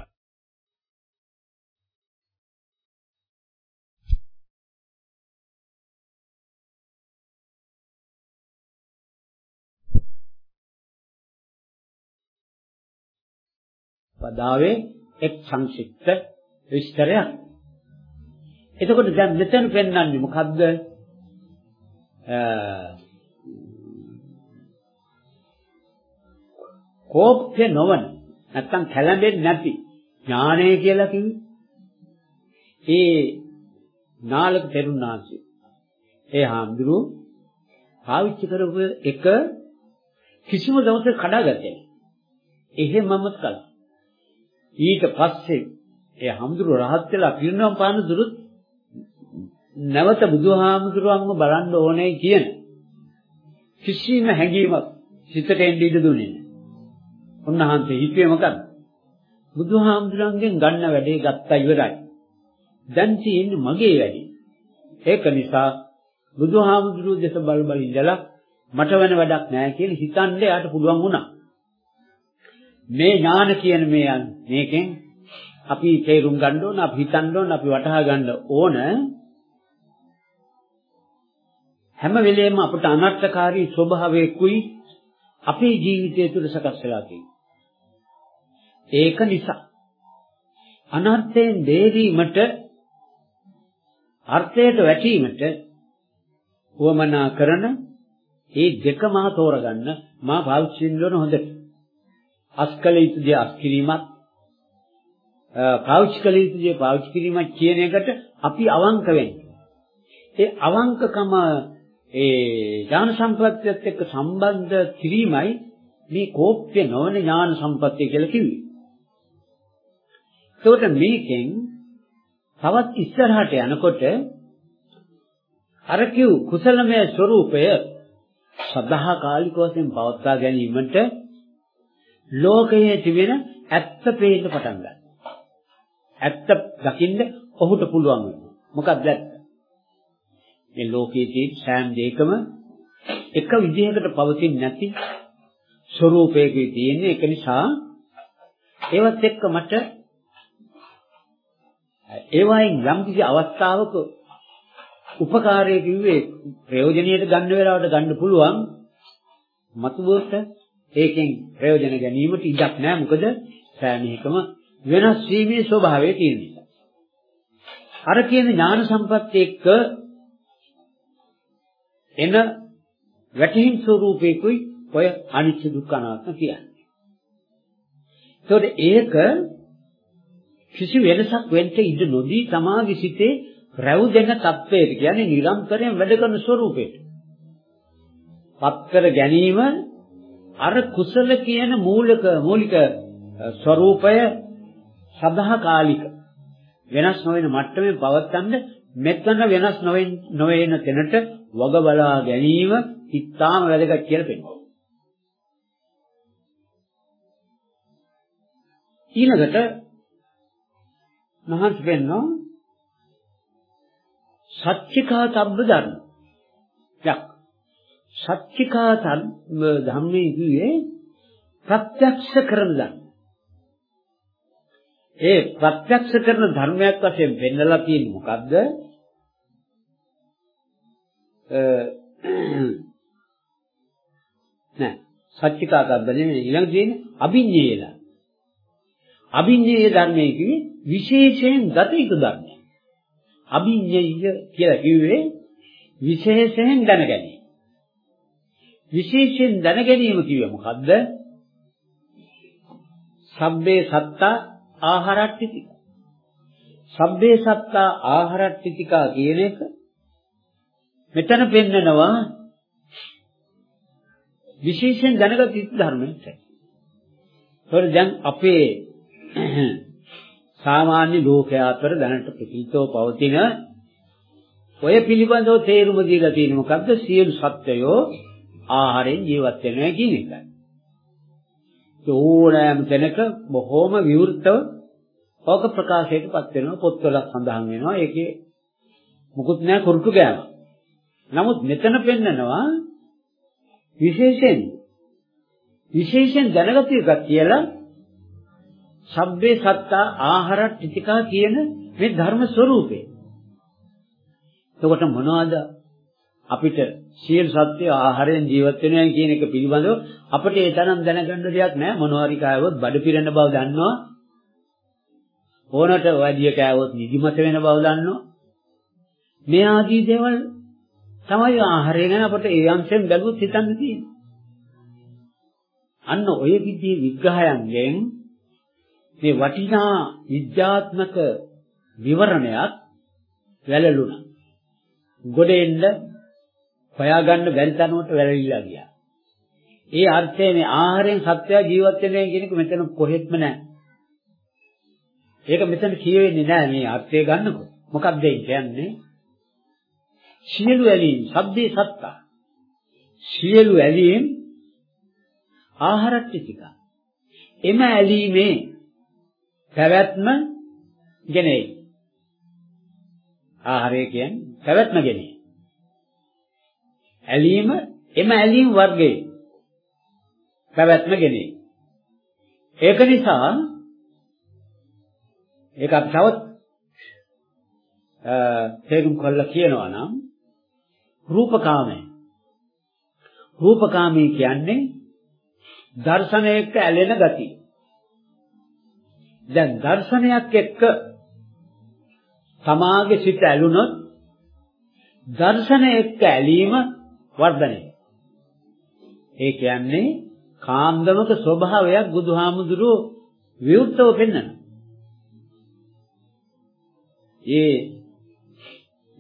පදාවේ එක් සංක්ෂිප්ත විස්තරයක්. එතකොට දැන් මෙතන පෙන්වන්නේ මොකද්ද? කෝප්‍ය නොවන නැත්තම් කැළඹෙන්නේ නැති ඥානය කියලා කිව්වේ. ඒ නාලක තෙරුණාංශي. ඒ හාමුදුරුවෝ පාවිච්චි කරපු එක කිසිම දවසක කඩාගත්තේ නැහැ. එහෙමම කළා. ඊට පස්සේ ඒ හමුදුරු රහත් වෙලා පිරිනවම් පාන දුරුත් නැවත බුදුහාමුදුරුවන්ව බලන්න ඕනේ කියන කිසිම හැඟීමක් සිතට එන්න ඉඩ දුන්නේ නැහැ. උන්වහන්සේ හිතුවේ මොකද? බුදුහාමුදුරන්ගෙන් ගන්න වැඩේ ගත්තා ඉවරයි. දැන් තියෙන්නේ මගේ වැඩේ. ඒක නිසා බුදුහාමුදුරුවෝ දෙස බල බල ඉඳලා මට වෙන වැඩක් නැහැ කියලා හිතන්නේ යාට පුළුවන් වුණා. මේ ඥාන කියන මේ මේකෙන් අපි තේරුම් ගන්න ඕන අපි හිතන්න ඕන අපි වටහා ගන්න ඕන හැම වෙලෙම අපට අනර්ථකාරී ස්වභාවයකුයි අපේ ජීවිතය තුළ සකස් වෙලා තියෙන්නේ. ඒක නිසා අනර්ථයෙන් දෙරීමට අර්ථයට වැටීමට වමනා කරන මේ දෙකම තෝරගන්න මා පාවිච්චි කරන හොඳට. අස්කල යුතු දේ අස්කිරීමත් පාවිච්චි කළ යුතු දේ පාවිච්චි කිරීමත් කියන එකට අපි අවංක වෙන්න. ඒ අවංකකම ඒ ඥාන සම්පත්තියත් එක්ක සම්බන්ධ කිරීමයි මේ කෝප්‍ය නොවන ඥාන සම්පත්තිය කියලා කිව්වේ. ඒකට මේකෙන් තවත් ඉස්සරහට යනකොට අර කිව් කුසලමය ස්වરૂපය සදා කාලික වශයෙන් පවත්වා ගැනීමට ලෝකයේ තිබෙන ඇත්ත පේන්න පටන් ගන්නවා. ඇත්ත දකින්න ඔහුට පුළුවන් වෙනවා. මොකක්ද ඇත්ත? මේ ලෝකයේ තියෙන සෑම දෙයකම එක විදිහකට පවතින්නේ නැති ස්වરૂපයකේ තියෙන ඒක නිසා ඒවත් එක්ක මට ඒවායින් යම් කිසි අවස්ථාවක උපකාරයේ කිව්වේ ප්‍රයෝජනෙට ගන්න වෙලාවට ගන්න පුළුවන් මතුවට ඒකෙන් ප්‍රයෝජන ගැනීමට ඉඩක් නැහැ මොකද සෑම එකම වෙනස් වීමේ ස්වභාවය තියෙන නිසා අර කියන ඥාන සම්පත්‍ය එක්ක එන වැටහින් ස්වરૂපේකුයි ඔය අනිත්‍ය දුක්ඛ අනාත්ම කියන්නේ. ඒතකොට ඒක කිසි වෙනසක් වෙන්න ඉඩ නොදී තමාගේ සිතේ රැවුදෙන තත්වයට කියන්නේ නිරන්තරයෙන් වැඩ කරන ස්වરૂපයට. පත්තර ගැනීම අර කුසල කියන මූලික මූලික ස්වરૂපය සදාකාලික වෙනස් නොවන මට්ටමේ පවත්වන්න මෙතන වෙනස් නොවන තැනට වග බලා ගැනීම ඉතාම වැදගත් කියලා පෙන්නනවා. ඊළඟට මහන්ස වෙනවා සත්‍චිකා තබ්බ ධර්ම. යක්. සත්‍චිකා තබ්බ ධම්මේ කියේ ප්‍රත්‍යක්ෂ කරන ධර්ම. ඒ ප්‍රත්‍යක්ෂ කරන ධර්මයක් වශයෙන් පෙන්නලා තියෙන්නේ මොකද්ද? නෑ සත්‍චිකා තබ්බ නෙමෙයි ඊළඟ තියෙන්නේ අභිඤ්ඤේලා. අභිඤ්ඤේය ධර්මයේ කිව්වේ විශේෂයෙන් ගත යුතු ධර්මයක්. අභිඤ්ඤය කියලා කිව්වේ විශේෂයෙන් දැනගැනීම. විශේෂයෙන් දැනගැනීම කිව්වේ මොකද්ද? සබ්බේ සත්තා ආහාරට්ටිතික. සබ්බේ සත්තා ආහාරට්ටිතිකා කියන එක මෙතන පෙන්නනවා විශේෂයෙන් දැනගත යුතු ධර්මයක්. ඒතකොට දැන් අපේ සාමාන්‍ය ලෝකයා අතර දැනට ප්‍රතිතෝ පවතින ඔය පිළිබඳව තේරුම දීලා තියෙන්නේ මොකද්ද? සියලු සත්වයෝ ආහාරයෙන් ජීවත් වෙනවා කියන එකයි. ඕනෑම තැනක බොහෝම විවෘතව ඕක ප්‍රකාශයටපත් වෙනවා පොත්වල සඳහන් වෙනවා. ඒකේ මුකුත් නෑ කුරුටු ගෑම. නමුත් මෙතන පෙන්නනවා විශේෂයෙන් විශේෂයෙන් දැනගත යුතුක් කියලා සබ්බේ සත්තා ආහාර ටිතිකා කියන මේ ධර්ම ස්වરૂපේ. එතකොට මොනවද අපිට සියලු සත්‍ය ආහාරයෙන් ජීවත් වෙනවා කියන එක පිළිබඳව අපිට ඒ තරම් දැනගන්න දෙයක් නැහැ මොනවාරි කායවොත් බඩ පිරෙන බව දන්නවා. ඕනට වැඩිය කෑවොත් නිදිමත වෙන බව දන්නවා. මේ ආදී දේවල් තමයි ආහාරය ගැන අපිට ඒ අංශයෙන් බැලුවොත් හිතන්න තියෙන්නේ. අන්න ඔය විදිහේ විග්‍රහයන්ගෙන් මේ වටිනා විද්‍යාත්මක විවරණයක් වැළලුණා. ගොඩ එන්න හොයාගන්න බැරි තැනකට වැළලීලා ගියා. ඒ අර්ථය මේ ආහාරයෙන් සත්‍ය ජීවත් වෙනවා කියන එක මෙතන කොහෙත්ම නැහැ. ඒක මෙතන කියවෙන්නේ නැහැ මේ අර්ථය ගන්නකො. මොකක්ද ඒ කියන්නේ? සියලු ඇලීම්, සබ්දේ සත්තා. සියලු ඇලීම් ආහාරට්ටික. එම ඇලීමේ පැවැත්ම ගෙනෙයි. ආහාරය කියන්නේ පැවැත්ම ගෙනෙයි. ඇලීම එම ඇලීම් වර්ගයේ පැවැත්ම ගෙනෙයි. ඒක නිසා ඒක අපි තවත් තේරුම් කරලා කියනවා නම් රූපකාමය. රූපකාමී කියන්නේ දර්ශනයක ඇලෙන ගතිය. දැන් දර්ශනයක් එක්ක තමාගේ සිත ඇලුනොත් දර්ශන එක්ක ඇලීම වර්ධනය. ඒ කියන්නේ කාන්දමක ස්වභාවයක් බුදුහාමුදුරුවෝ විවුර්තව පෙන්වනවා. ඒ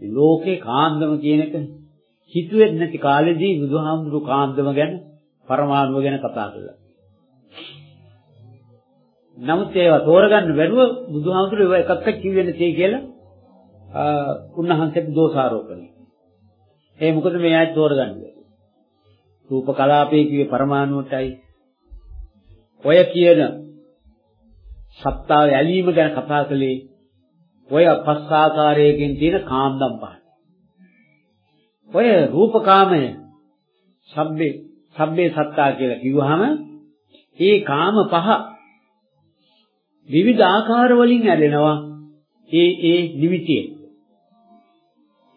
ලෝකේ කාන්දම කියන එක හිතුවේ නැති කාලෙදී බුදුහාමුදුරුවෝ කාන්දම ගැන පරමාණුව ගැන කතා කළා. නමුත් ඒවා තෝරගන්න බැරුව බුදුහාමුදුරුවෝ ඒවා එකක්වත් කිව්වේ නැtei කියලා උන්වහන්සේට දෝෂාරෝපණය. ඒ මොකද මේ ආයත් තෝරගන්න බැහැ. රූප කලාපයේ කිව්වේ පරමාණුවටයි. ඔය කියන සත්තාව ඇලීම ගැන කතා කළේ ඔය පස් ආකාරයකින් තියෙන කාන්දම් පහ. ඔය රූපකාමය සබ්බේ සබ්බේ සත්තා කියලා කිව්වහම ඒ කාම පහ විවිධ ආකාර වලින් ඇලෙනවා ඒ ඒ නිමිතියේ.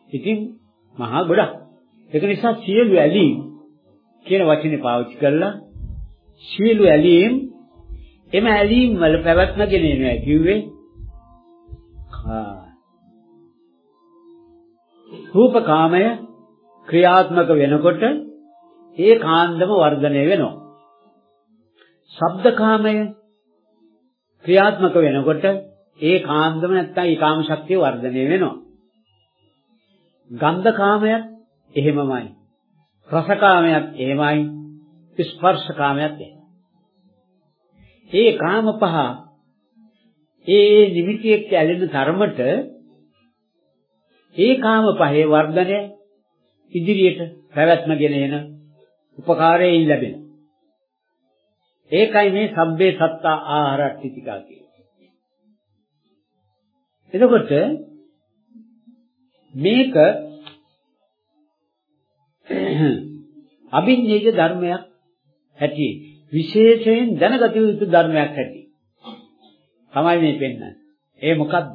ඉතින් මහා ගොඩක්. ඒක නිසා සියලු ඇලීම් කියන වචනේ පාවිච්චි කරලා සියලු ඇලීම් එම ඇලීම් වල පැවැත්මගෙන එනවා කිව්වේ රූපකාමය ක්‍රියාත්මක වෙනකොට ඒ කාන්දම වර්ධනය වෙනවා. ශබ්දකාමය ක්‍රියාත්මක වෙනකොට ඒ කාන්දම නැත්තම් ඒ කාම ශක්තිය වර්ධනය වෙනවා. ගන්ධකාමයක් එහෙමමයි. රසකාමයක් එහෙමයි. ස්පර්ශකාමයක් එහෙමයි. ඒ කාම පහ ඒ නිමිති එක්ක ඇලෙන ධර්මයට ඒ කාම පහේ වර්ධනය ඉදිරියට පැවැත්මගෙන එන උපකාරයෙන් ලැබෙන. ඒකයි මේ සබ්බේ සත්තා ආහාරට්ටිතිකා කියන්නේ. එතකොට මේක අභිඤ්ඤේය ධර්මයක් ඇති විශේෂයෙන් දැනගත යුතු ධර්මයක් ඇති. තමයි මේ පෙන්වන්නේ. ඒ මොකද්ද?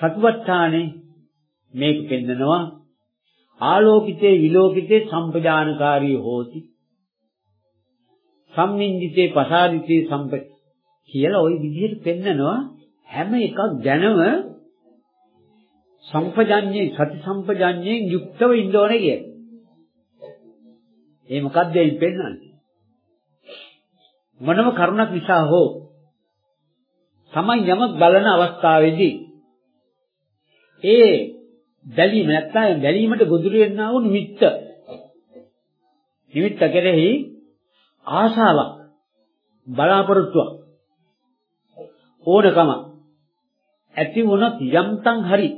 සතිපට්ඨානේ මේක පෙන්නනවා ආලෝකිතේ විලෝකිතේ සම්පජානකාරී හෝති සම්මින්දිතේ පසාදිතේ සම්පති කියලා ওই විදිහට පෙන්නනවා හැම එකක් ගැනම සම්පජඤ්ඤේ සති සම්පජඤ්ඤයෙන් යුක්තව ඉන්න ඕනේ කිය. ඒ මොකද්ද එයින් පෙන්වන්නේ? මොනම කරුණක් නිසා හෝ තමයි යමක් බලන අවස්ථාවේදී ඒ බැලීම නැත්නම් බැලීමට ගොදුරු වෙන්නා වූ නිමිත්ත නිමිත්ත කෙරෙහි ආශාවක් බලාපොරොත්තුවක් ඕනකම ඇති වුණොත් යම්තම් හරි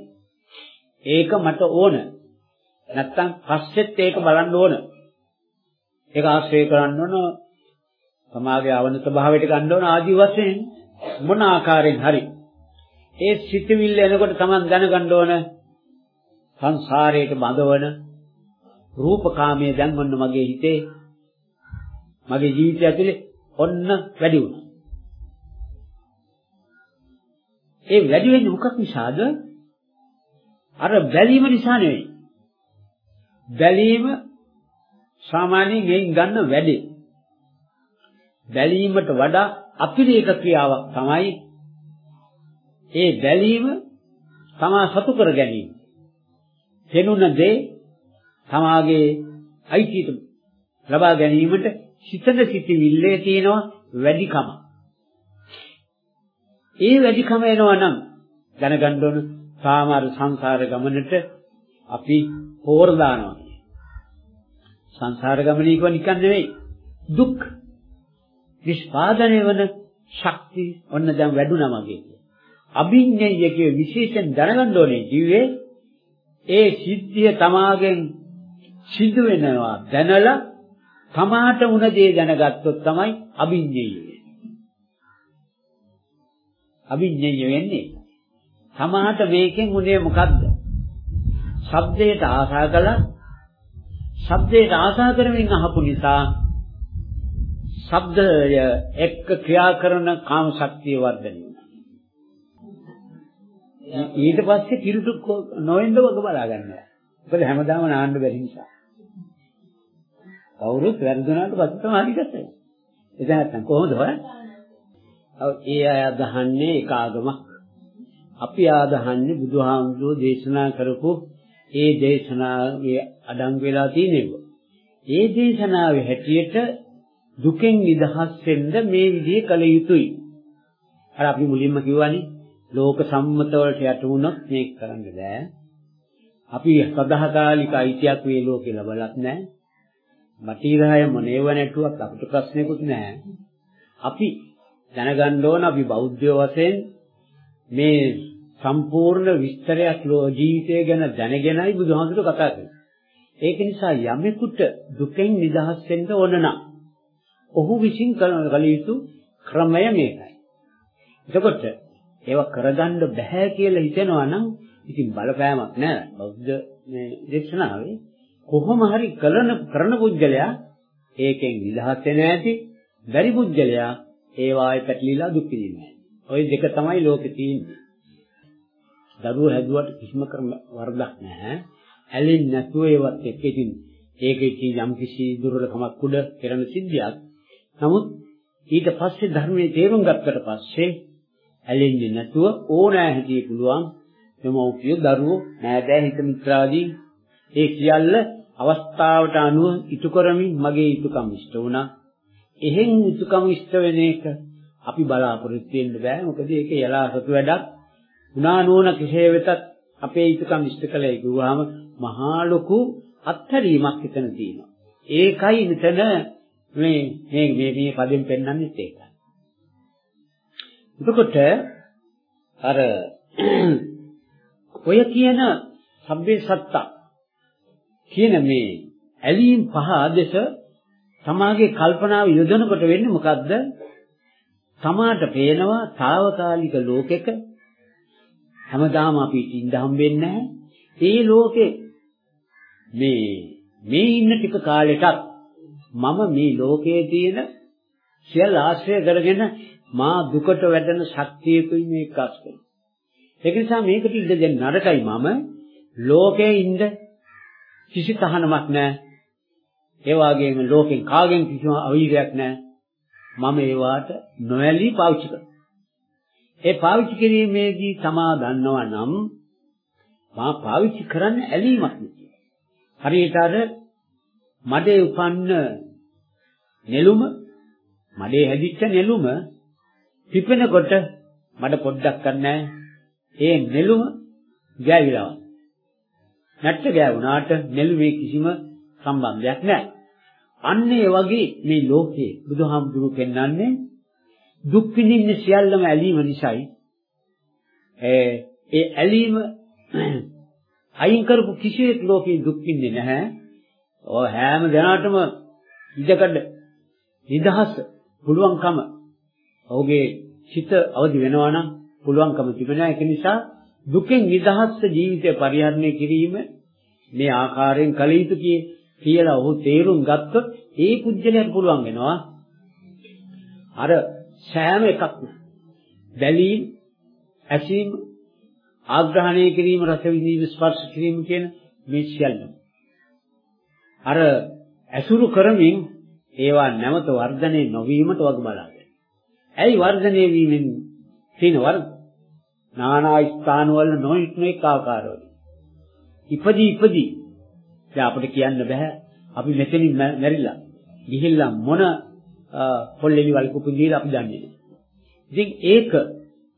ඒක මට ඕන. නැත්තම් පස්සෙත් ඒක බලන්න ඕන. ඒක ආශ්‍රය කරන්න ඕන. සමාගයේ අවනත භාවයට ගන්න ඕන ආදි වශයෙන් මොන ආකාරයෙන් හරි. ඒ සිතවිල්ල එනකොට Taman දැනගන්න ඕන. සංසාරයට බඳවන රූපකාමයේ දැන් මොන්න මගේ හිතේ මගේ ජීවිතය ඇතුලේ ඔන්න වැඩි වුණා. ඒ වැඩි වෙන්නේ මොකක් නිසාද? අර බැලීම නිසා නෙවෙයි. බැලීම සාමාන්‍යයෙන් ගෙයින් ගන්න වැඩේ. බැලීමට වඩා අපිරේක ක්‍රියාවක් තමයි ඒ බැලීම තමා සතු කර ගැනීම. පෙනුන දේ තමාගේ අයිතියට ලබා ගැනීමට සිතන සිටිවිල්ලේ තියෙනවා වැඩිකම. ඒ වැඩිකම එනවා නම් දැනගන්න ඕන සාමාර සංසාර ගමනට අපි හෝර දානවා. සංසාර ගමනේ කිව්ව නිකන් නෙවෙයි දුක් නිෂ්පාදනය වන ශක්තිය ඔන්න දැන් වැඩුණා මගේ. අභිඤ්ඤය කිය විශේෂයෙන් දැනගන්න ඕනේ ජීවේ ඒ සිද්ධිය තමාගෙන් සිදු වෙනවා දැනලා තමාට උන දේ දැනගත්තොත් තමයි අභිඤ්ඤය වෙන්නේ. අභිඤ්ඤය වෙන්නේ තමාට මේකෙන් උනේ මොකද්ද? ශබ්දයට ආසා කළා ශබ්දයට ආසා කරමින් අහපු නිසා ශබ්දය එක්ක ක්‍රියා කරන කාම ශක්තිය වර්ධනය ඊට පස්සේ කිරුතු නොවෙන්න වග බලා ගන්නවා. මොකද හැමදාම නාන්න බැරි නිසා. කවුරුත් වැරදුනාට පස්සේ තමයි හරි ගත්තේ. ඒක නැත්තම් කොහොමද හොයන්නේ? ඔව් ඒ අය අදහන්නේ එක ආගමක්. අපි ආදහන්නේ බුදුහාමුදුරෝ දේශනා කරපු ඒ දේශනාවේ අඩංගු වෙලා තියෙනවා. ඒ දේශනාවේ හැටියට දුකෙන් නිදහස් වෙන්න මේ විදිහේ කල යුතුයි. අර අපි මුලින්ම කිව්වනේ ලෝක සම්මත වලට යට වුණොත් මේක කරන්න බෑ. අපි සදාකාලික අයිතියක් මේ ලෝකේ ලබලත් නැහැ. මටීරහය මොනේව නැටුවක් අපිට ප්‍රශ්නයක්වත් නැහැ. අපි දැනගන්න ඕන අපි බෞද්ධයෝ වශයෙන් මේ සම්පූර්ණ විස්තරයක් ලෝ ජීවිතය ගැන දැනගෙනයි බුදුහාමුදුර කතා කරන්නේ. ඒක නිසා යමෙකුට දුකෙන් නිදහස් වෙන්න ඕන නම් ඔහු විසින් කළ යුතු ක්‍රමය මේකයි. එතකොට ඒව කරගන්න බෑ කියලා හිතෙනවා නම් ඉතින් බලපෑමක් නෑ බෞද්ධ මේ දේශනාවේ කොහොම හරි කරන කරන පුජ්‍යලයා ඒකෙන් නිදහස් වෙන්නේ නැති බැරි පුජ්‍යලයා ඒ වායේ පැටලිලා දුක් විඳින්නේ. ওই දෙක තමයි ලෝකේ තියෙන්නේ. දරුවෝ හැදුවට කිසිම ක්‍රම වරදක් නැහැ. ඇලෙන්නේ නැතුව ඒවත් එක්ක ඉතින් ඒකේ යම් කිසි දුර්වලකමක් උඩ කරන සිද්ධියක්. නමුත් ඊට පස්සේ ධර්මයේ තේරුම් ගත්තට පස්සේ ඇලෙන්නේ නැතුව ඕනෑ හිතිය පුළුවන් දෙමෝපිය දරුවෝ නෑදෑ හිත මිත්‍රාදී ඒ සියල්ල අවස්ථාවට අනුව ඉටු කරමින් මගේ යුතුයකම් ඉෂ්ට වුණා. එහෙන් යුතුයකම් ඉෂ්ට වෙන එක අපි බලාපොරොත්තු වෙන්න බෑ. මොකද ඒක යලා සතු වැඩක්. උනා නෝන කෙසේ වෙතත් අපේ යුතුයකම් ඉෂ්ට කළේ කිව්වහම මහා ලොකු අත්හැරීමක් එතන තියෙනවා. ඒකයි මෙතන මේ මේ මේ මේ පදෙන් පෙන්වන්නේ ඒකයි. එතකොට අර ඔය කියන සබ්බේ සත්තා කියන මේ ඇලීම් පහ ආදේශ තමාගේ කල්පනාව යොදනකොට වෙන්නේ මොකද්ද? තමාට පේනවා తాවකාලික ලෝකෙක හැමදාම අපි ඉඳ හම්බෙන්නේ නැහැ. ඒ ලෝකේ මේ මේ ඉන්න ටික කාලෙටත් මම මේ ලෝකයේ තියෙන සියල්ල ආශ්‍රය කරගෙන මා දුකට වැටෙන ශක්තියකුයි මේක අස්කරන්නේ. ඒක නිසා මේකට ඉඳ දෙන්න නරකයි මම ලෝකයේ ඉඳ කිසි තහනමක් නැහැ. ඒ වගේම ලෝකෙන් කාගෙන් කිසිම අවීරයක් නැහැ. මම ඒවාට නොඇලී පාවිච්චි කරනවා. ඒ පාවිච්චි කිරීමේදී තමා දන්නවා නම් මා පාවිච්චි කරන්න ඇලීමක් නෙවෙයි. හරියට අර මඩේ උපන්න නෙළුම මඩේ හැදිච්ච නෙළුම පිපෙනකොට මඩ පොඩ්ඩක් ගන්නෑ ඒ නෙළුම ගෑවිලා නැට්ට ගෑවුනාට නෙළුමේ කිසිම සම්බන්ධයක් නැහැ. අන්න ඒ වගේ මේ ලෝකේ බුදුහාමුදුරු පෙන්වන්නේ දුක් විඳින්නේ සියල්ලම ඇලීම නිසායි. ඒ ඒ ඇලීම අයින් කරපු කිසියෙක් ලෝකේ දුක් විඳින්නේ නැහැ. ඔය හැම දෙනාටම ඉඩකඩ නිදහස පුළුවන්කම ඔහුගේ සිත අවදි වෙනවා නම් පුළුවන්කම තිබෙනවා ඒක නිසා දුකෙන් නිදහස්ව ජීවිතය පරිහරණය කිරීම මේ ආකාරයෙන් කළ යුතු කියලා ඔහු තේරුම් ගත්තොත් ඒ පුජ්‍යලයට පුළුවන් වෙනවා අර සෑම එකක්ම බැලීම ඇසීම ආග්‍රහණය කිරීම රස විඳීම ස්පර්ශ කිරීම කියන මේ සියල්ලම අර ඇසුරු කරමින් ඒවා නැවත වර්ධනය නොවීමට වග බලාගන්න. ඇයි වර්ධනය වීමෙන් තියෙන වර්ධ? නානා ස්ථානවල නොයෙක් නොයෙක් ආකාරවල. ඉපදී ඉපදී දැන් අපිට කියන්න බෑ අපි මෙතනින් මැරිලා ගිහිල්ලා මොන පොල්ලෙලි වලක පුදීලා අපි දන්නේ නැහැ. ඉතින් ඒක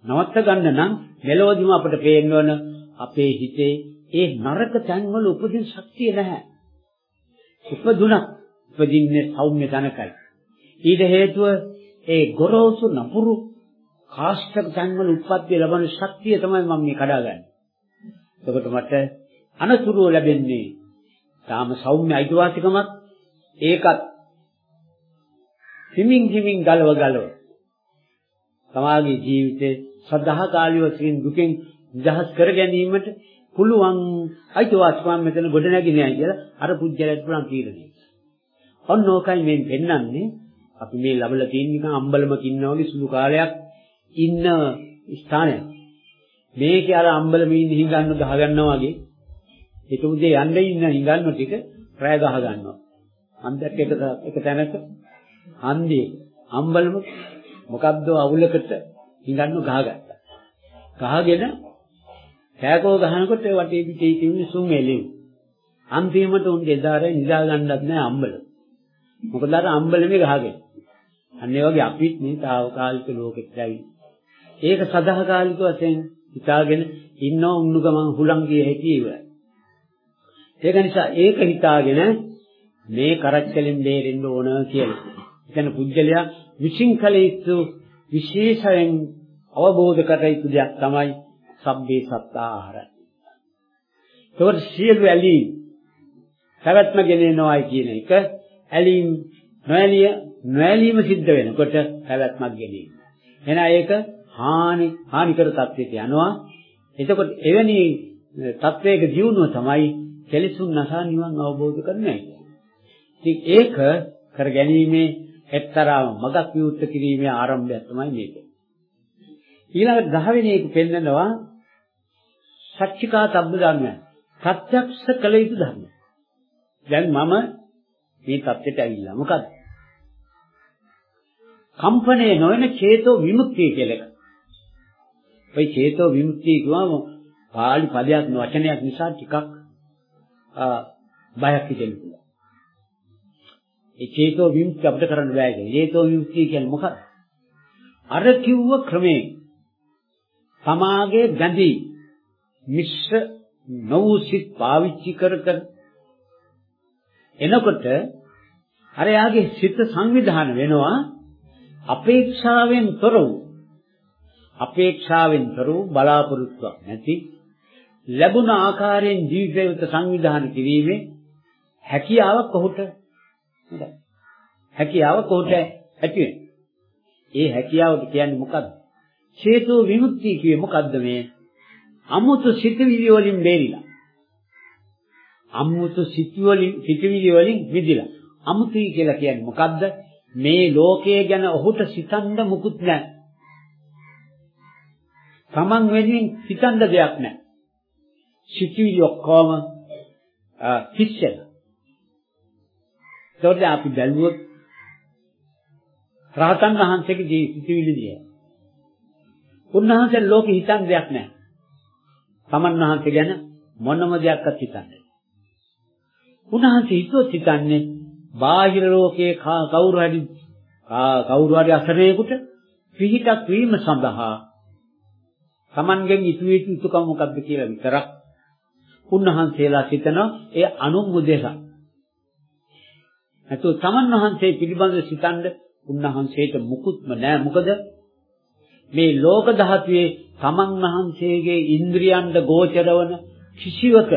නවත්ත ගන්න නම් මෙලොවදිම අපිට පේන්න ඕන අපේ හිතේ ඒ නරක තැන්වල උපදින ශක්තිය නැහැ. උපදුණා උපදින්නේ සෞම්‍ය තනකයි. ඊට හේතුව ඒ ගොරෝසු නපුරු කාෂ්ඨක තන්වල උත්පත්ති ලැබෙන ශක්තිය තමයි මම මේ කඩාගන්නේ. එතකොට මට අනතුරුව ලැබෙන්නේ තාම සෞම්‍ය අයිතිවාසිකමක් ඒකත් හිමින් හිමින් ගලව ගලව තමාගේ ජීවිතේ සදාකාලික වශයෙන් දුකෙන් නිදහස් කර ගැනීමට පුළුවන් අයිතිවාසිකම් මෙතන ගොඩ නැගිනේ කියලා අර පුජ්‍යලයට පුළුවන් තීරණය. ඔන්න ඕකයි මේ පෙන්වන්නේ අපි මේ ලැබලා තියෙන නිකන් අම්බලමක ඉන්නා වගේ සුළු කාලයක් ඉන්න ස්ථානයක්. මේකේ අර අම්බලමේ ඉන්න හිඟන්න ගහ ගන්නවා වගේ ඒක උදේ යන්න ඉන්න හිඟන්න ටික රැය ගහ ගන්නවා. අන්දක් එක එක තැනක හන්දියේ අම්බලම මොකද්ද අවුලකට හිඟන්න ගහගත්තා. ගහගෙන කෑකෝ ගහනකොට වටේ පිටේ තියුනේ සුම් එළියු. අන්තිමට උන්ගේ එදාරේ නිදා ගන්නත් නෑ අම්බල. මොකද අර අම්බලමේ ගහගෙන. අන්න ඒ වගේ අපිත් මේ తాවකාලික ලෝකෙට ඇවිත්. ඒක සදාකාලික වශයෙන් හිතාගෙන ඉන්න උන්නු ගමන් හුලං ගිය හැටි ඉවරයි. ඒක නිසා ඒක හිතාගෙන මේ කරච්චලෙන් බේරෙන්න ඕන කියලා. ඒ කියන්නේ පුජ්‍යලයා විශ්ින් කල යුතු විශේෂයෙන් අවබෝධ කර යුතු දෙයක් තමයි සබ්බේ සත්තාහාරය. ඒකට සියලු ඇලීම් පැවැත්ම ගෙනෙනවායි කියන එක ඇලීම් නොඇලිය නොඇලීම සිද්ධ වෙනකොට පැවැත්මක් ගෙනීම. එහෙනම් ඒක හානි හානිකර තත්ත්වයට යනවා. එතකොට එවැනි තත්වයක ජීවුණුව තමයි කෙලෙසුන් නසා නිවන් අවබෝධ කරන්නේ ඉතින් ඒක කර ගැනීමේ එක්තරා මගක් විවුර්ත කිරීමේ ආරම්භය තමයි මේක. ඊළඟ 10 වෙනි එක පෙන්නනවා සච්චිකා තබ්බ ධර්මයන්. ප්‍රත්‍යක්ෂ කළ යුතු ධර්ම. දැන් මම මේ தත්ත්වයට ඇවිල්ලා. මොකද? කම්පණය නොවන චේතෝ විමුක්තිය කියලා එක. ඔය චේතෝ විමුක්තිය කියවම පාලි පදයක් වචනයක් නිසා ටිකක් බයක් හිතෙන්න පුළුවන්. ඒ චේතෝ විමුක්තිය අපිට කරන්න බෑ කියන්නේ. චේතෝ විමුක්තිය කියන්නේ මොකක්ද? අර කිව්ව ක්‍රමේ සමාගයේ බැඳී මිශ්‍ර නොවු සිත් පාවිච්චි කර කර එනකොට අර යාගේ සිත සංවිධාන වෙනවා අපේක්ෂාවෙන් තොර වූ අපේක්ෂාවෙන් තොර වූ බලාපොරොත්තුවක් නැති ලැබුණ ආකාරයෙන් ජීවිතයට සංවිධානය කිරීමේ හැකියාවක් ඔහුට හොඳයි. හැකියාව කොහොට ඇති ඒ හැකියාවට කියන්නේ මොකද්ද? චේතෝ විමුක්තිය කියේ මොකද්ද මේ? අමුතු සිතවිලි වලින් බේරිලා. අමුතු සිතවිලි සිතවිලි වලින් විදිලා. අමුතුයි කියලා කියන්නේ මොකද්ද? මේ ලෝකය ගැන ඔහුට සිතන්න මුකුත් නැහැ. Taman වෙනින් හිතන්න දෙයක් නැහැ. සිතවිලි ඔක්කොම හිස්සෙලා. ඒකට අපි බැලුවොත් රහතන් වහන්සේගේ සිතිවිලි දිය. උන්වහන්සේ ලෝකෙ හිතන් දෙයක් නැහැ. තමන් වහන්සේ ගැන මොනම දෙයක්වත් හිතන්නේ. උන්වහන්සේ හිතුවොත් හිතන්නේ බාහිර ලෝකයේ කවුරු හරි කවුරු හරි අසරණයෙකුට පිහිටක් වීම සඳහා තමන්ගෙන් ඉතු යුතුකම මොකක්ද කියලා විතරක් උන්වහන්සේලා සිතනවා ඒ අනුමුදේශා නැතුව තමන් වහන්සේ පිළිබඳව සිතනද උන්වහන්සේට මුකුත්ම නැහැ. මොකද මේ ලෝක ධාතුවේ තමන් වහන්සේගේ ඉන්ද්‍රියන්ට ගෝචර වන කිසිවක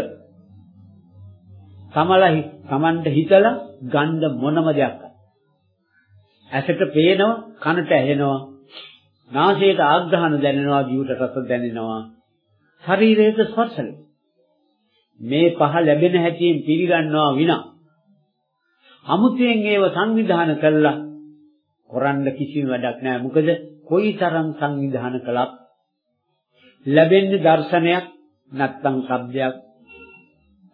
තමලයි තමන්ට හිතලා ගන්න මොනම දෙයක්. ඇසට පේනවා කනට ඇහෙනවා නාසයට ආග්‍රහණ දැනෙනවා දිවට රස දැනෙනවා ශරීරයට ස්පර්ශ මේ පහ ලැබෙන හැටියෙන් පිළිගන්නවා විනා අමුතුවෙන් ඒව සංවිධානය කළා කරන්න කිසිම වැඩක් නැහැ. මොකද කොයිතරම් සංවිධානය කළත් ලැබෙන්නේ දර්ශනයක් නැත්නම් ශබ්දයක්.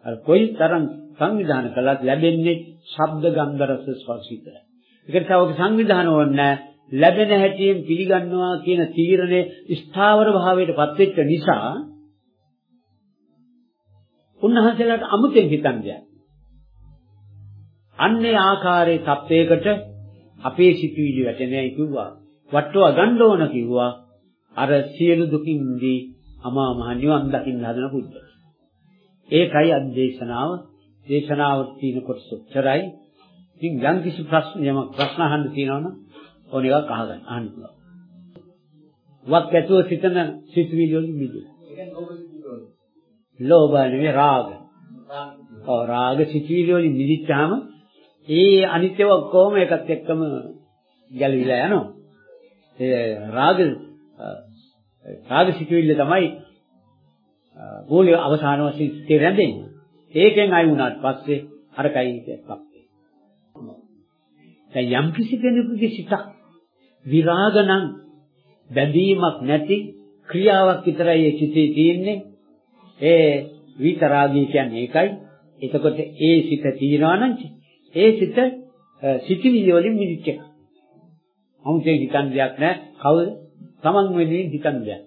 අර කොයිතරම් සංවිධානය කළත් ලැබෙන්නේ ශබ්ද ගන්ධ රස ස්පර්ශ විතරයි. ඒකට තව සංවිධාන ඕනේ ලැබෙන හැටියෙන් පිළිගන්නවා කියන තීරණය ස්ථාවර භාවයට පත්වෙච්ච නිසා උන්වහන්සේලාට අමුතෙන් හිතන්නේ අන්නේ ආකාරයේ තත්වයකට අපේ සිතුවිලි වැටෙනයි කිව්වා. වට්ටව ගන්න ඕන කිව්වා. අර සියලු දුකින් දී අමා මහ නිවන් දකින්න හදන බුද්ධ. ඒකයි අධේශනාව. දේශනාවට තියෙන කොටස උච්චරයි. ඉතින් යම් කිසි ප්‍රශ්න යමක් ප්‍රශ්න අහන්න තියෙනවනම් ඕන එකක් අහගන්න අහන්න පුළුවන්. වක් ඇතුව සිතන සිතුවිලි වලින් මිදෙන්න. ලෝභ නෙවෙයි රාග. ඔව් රාග සිතුවිලි වලින් මිදිච්චාම ඒ අනිත්‍යව ඔක්කොම එකත් එක්කම ගැලවිලා යනවා. ඒ රාග රාග සිතුවිල්ල තමයි මූලික අවසාන වශයෙන් ඉස්තේ රැඳෙන්නේ. ඒකෙන් අය වුණාට පස්සේ අරකයි ඉස්සක්. දැන් යම් කිසි කෙනෙකුගේ සිතක් විරාගනම් බැඳීමක් නැති ක්‍රියාවක් විතරයි ඒ සිතේ තියෙන්නේ. ඒ විතරාගී කියන්නේ ඒකයි. එතකොට ඒ සිත තියනවා නම් ඒ සිත සිතිවිලි වලින් මිදිච්ච එක. 아무තේ හිතන් දෙයක් නැහැ. කවුද? Taman වෙනුවෙන් හිතන් දෙයක්.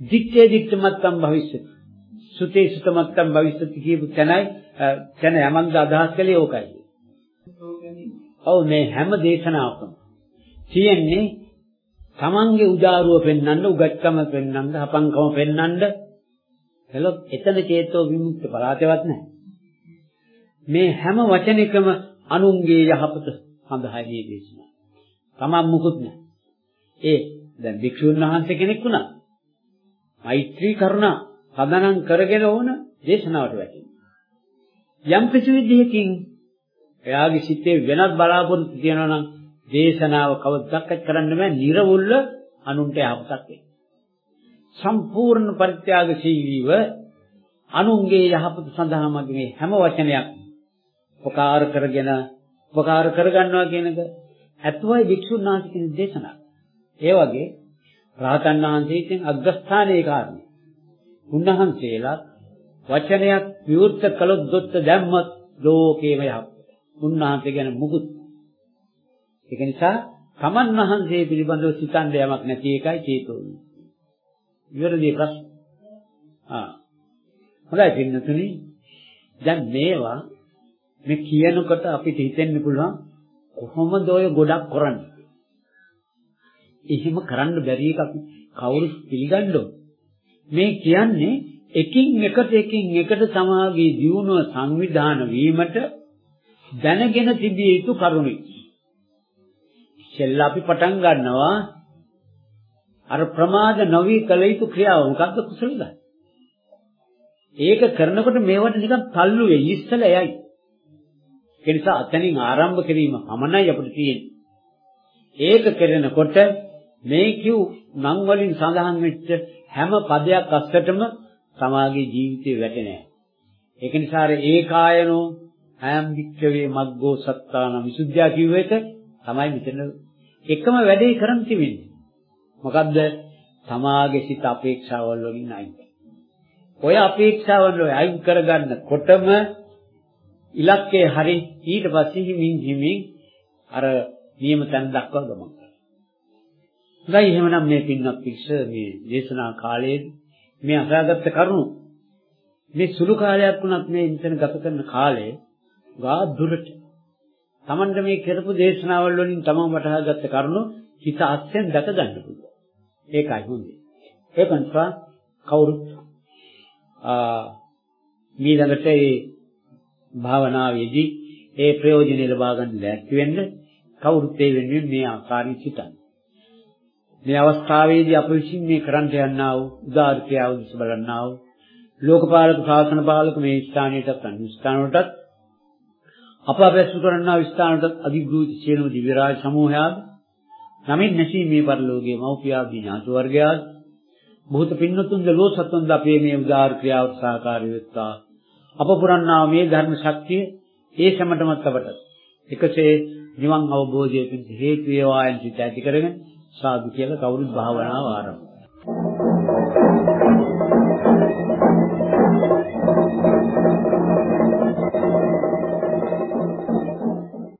දිත්තේ දිත්තමත්තම් භවිෂ්‍යති. සුතේ සුතමත්තම් භවිෂ්‍යති කියපු තැනයි තැන යමන්ද අදහස් කළේ ඕකයි. ඔව් මේ හැම දේශනාවකම තියෙන්නේ තමන්ගේ උදාරුව පෙන්වන්න, උගත්කම පෙන්වන්න, හපංකම පෙන්වන්න එලොත් එතන චේතෝ විමුක්ත පරාතවත් නැහැ. මේ හැම වචනයකම අනුන්ගේ යහපත සඳහායි මේ දේශනාව. තමන් මුකුත් නැහැ. ඒ දැන් භික්ෂුන් වහන්සේ කෙනෙක් වුණා. මෛත්‍රී කරුණා සදනම් කරගෙන ඕන දේශනාවට වැටෙනවා. යම් කිසි විදිහකින් එයාගේ සිතේ වෙනත් බලාපොරොත්තු තියනවා නම් දේශනාව කවදාවත් කරන්න බෑ නිර්වුල්ල අනුන්ට යහපතක් වෙන්න. සම්පූර්ණ පරිත්‍යාගශීලීව අනුන්ගේ යහපත සඳහා මගේ මේ හැම වචනයක් උපකාර කරගෙන උපකාර කරගන්නවා කියන එක අත්වයි භික්ෂුන් වහන්සේ කියන දේශනාව. ඒ වගේ රහතන් වහන්සේගෙන් අග්‍රස්ථානයේ කාරණේ. උන්වහන්සේලා වචනයක් විවෘත කළොත් දොත් දැම්මත් ලෝකේම යහපත. උන්වහන්සේ ගැන මුකුත්. ඒක නිසා තමන් වහන්සේ පිළිබඳව සිතන්න යමක් නැති එකයි චේතෝ. ඉවරදී ප්‍රශ්න. ආ. හොඳයි පින්නතුනි. දැන් මේවා මේ කියනකොට අපිට හිතෙන්න පුළුවන් කොහොමද ඔය ගොඩක් කරන්නේ? එහෙම කරන්න බැරි එක අපි කවුරු පිළිගන්න මේ කියන්නේ එකින් එකට එකින් එකට සමාගයේ දියුණුව සංවිධාන වීමට දැනගෙන තිබිය යුතු කරුණයි. ඉතින් අපි පටන් ගන්නවා අර ප්‍රමාද නොවි කළ යුතු ක්‍රියාව මොකක්ද කුසලද? ඒක කරනකොට මේවට නිකන් තල්ලු වෙයි ඉස්සලා යයි. ඒ නිසා අතනින් ආරම්භ කිරීම පමණයි අපිට තියෙන්නේ. ඒක කරනකොට මේ කිව් නම් වලින් සඳහන් වෙච්ච හැම පදයක් අස්සටම සමාගයේ ජීවිතේ වැටෙනවා. ඒක නිසා ඒකායනෝ අයම් වික්කවේ මග්ගෝ සත්තාන විසුද්ධිය කිව්ව එක තමයි මෙතන එකම වැඩේ කරන් තිබෙන්නේ. මොකද්ද? සමාගේ සිත අපේක්ෂාවල් වලින් අයින්. ඔය අපේක්ෂාවල් වල අයින් කරගන්නකොටම ඉලක්කය හරි ඊට පස්සේ හිමින් හිමින් අර නියම තැන දක්වා ගමන් කරනවා. හොඳයි එහෙමනම් මේ පින්වත් පික්ෂ මේ දේශනා කාලයේ මේ අසාගත කරුණු මේ සුළු කාලයක් වුණත් මේ ඉන්ටර්නෙට් ගත කරන කාලේ ගා දුරට Tamanda මේ කරපු දේශනාවල් වලින් තමම වටහාගත්ත කරුණු හිත අත්යෙන් දැක ගන්න පුළුවන්. ඒකයි හොඳේ. ඒක නිසා කවුරුත් ආ ඊළඟට ඒ භාවනාවේදී ඒ ප්‍රයෝජනෙ ලබා ගන්න ලෑස්ති වෙන්න කවුරුත් ඒ වෙනුවෙන් මේ ආකාරයෙන් සිතන්න. මේ අවස්ථාවේදී අප විසින් මේ කරන්ට යන්නා වූ උදාාරකයාව දිස බලන්නා වූ ලෝකපාලක ශාසන පාලක මේ ස්ථානයටත් අනිත් ස්ථානවලටත් අප අපැසු කරන්නා ස්ථානටත් අධිග්‍රහිත සියලුම දිව්‍ය රාජ සමූහයාද නමින් නැසී මේ පරිලෝකයේ මෞපියාදී ඥාති වර්ගයාද බොහෝත පින්නතුන්ද ලෝසත්තුන්ද අපේ මේ උදාාර ක්‍රියාවට සහකාරී වෙත්තා අප පුරන්නා මේ ධර්ම ශක්තිය ඒ සමටමත් අපට එකසේ නිවන් අවබෝධයේ පිණිස හේතු වේවායන් සිත ඇති කරගෙන සාදු කියලා කවුරුත් භාවනාව ආරම්භ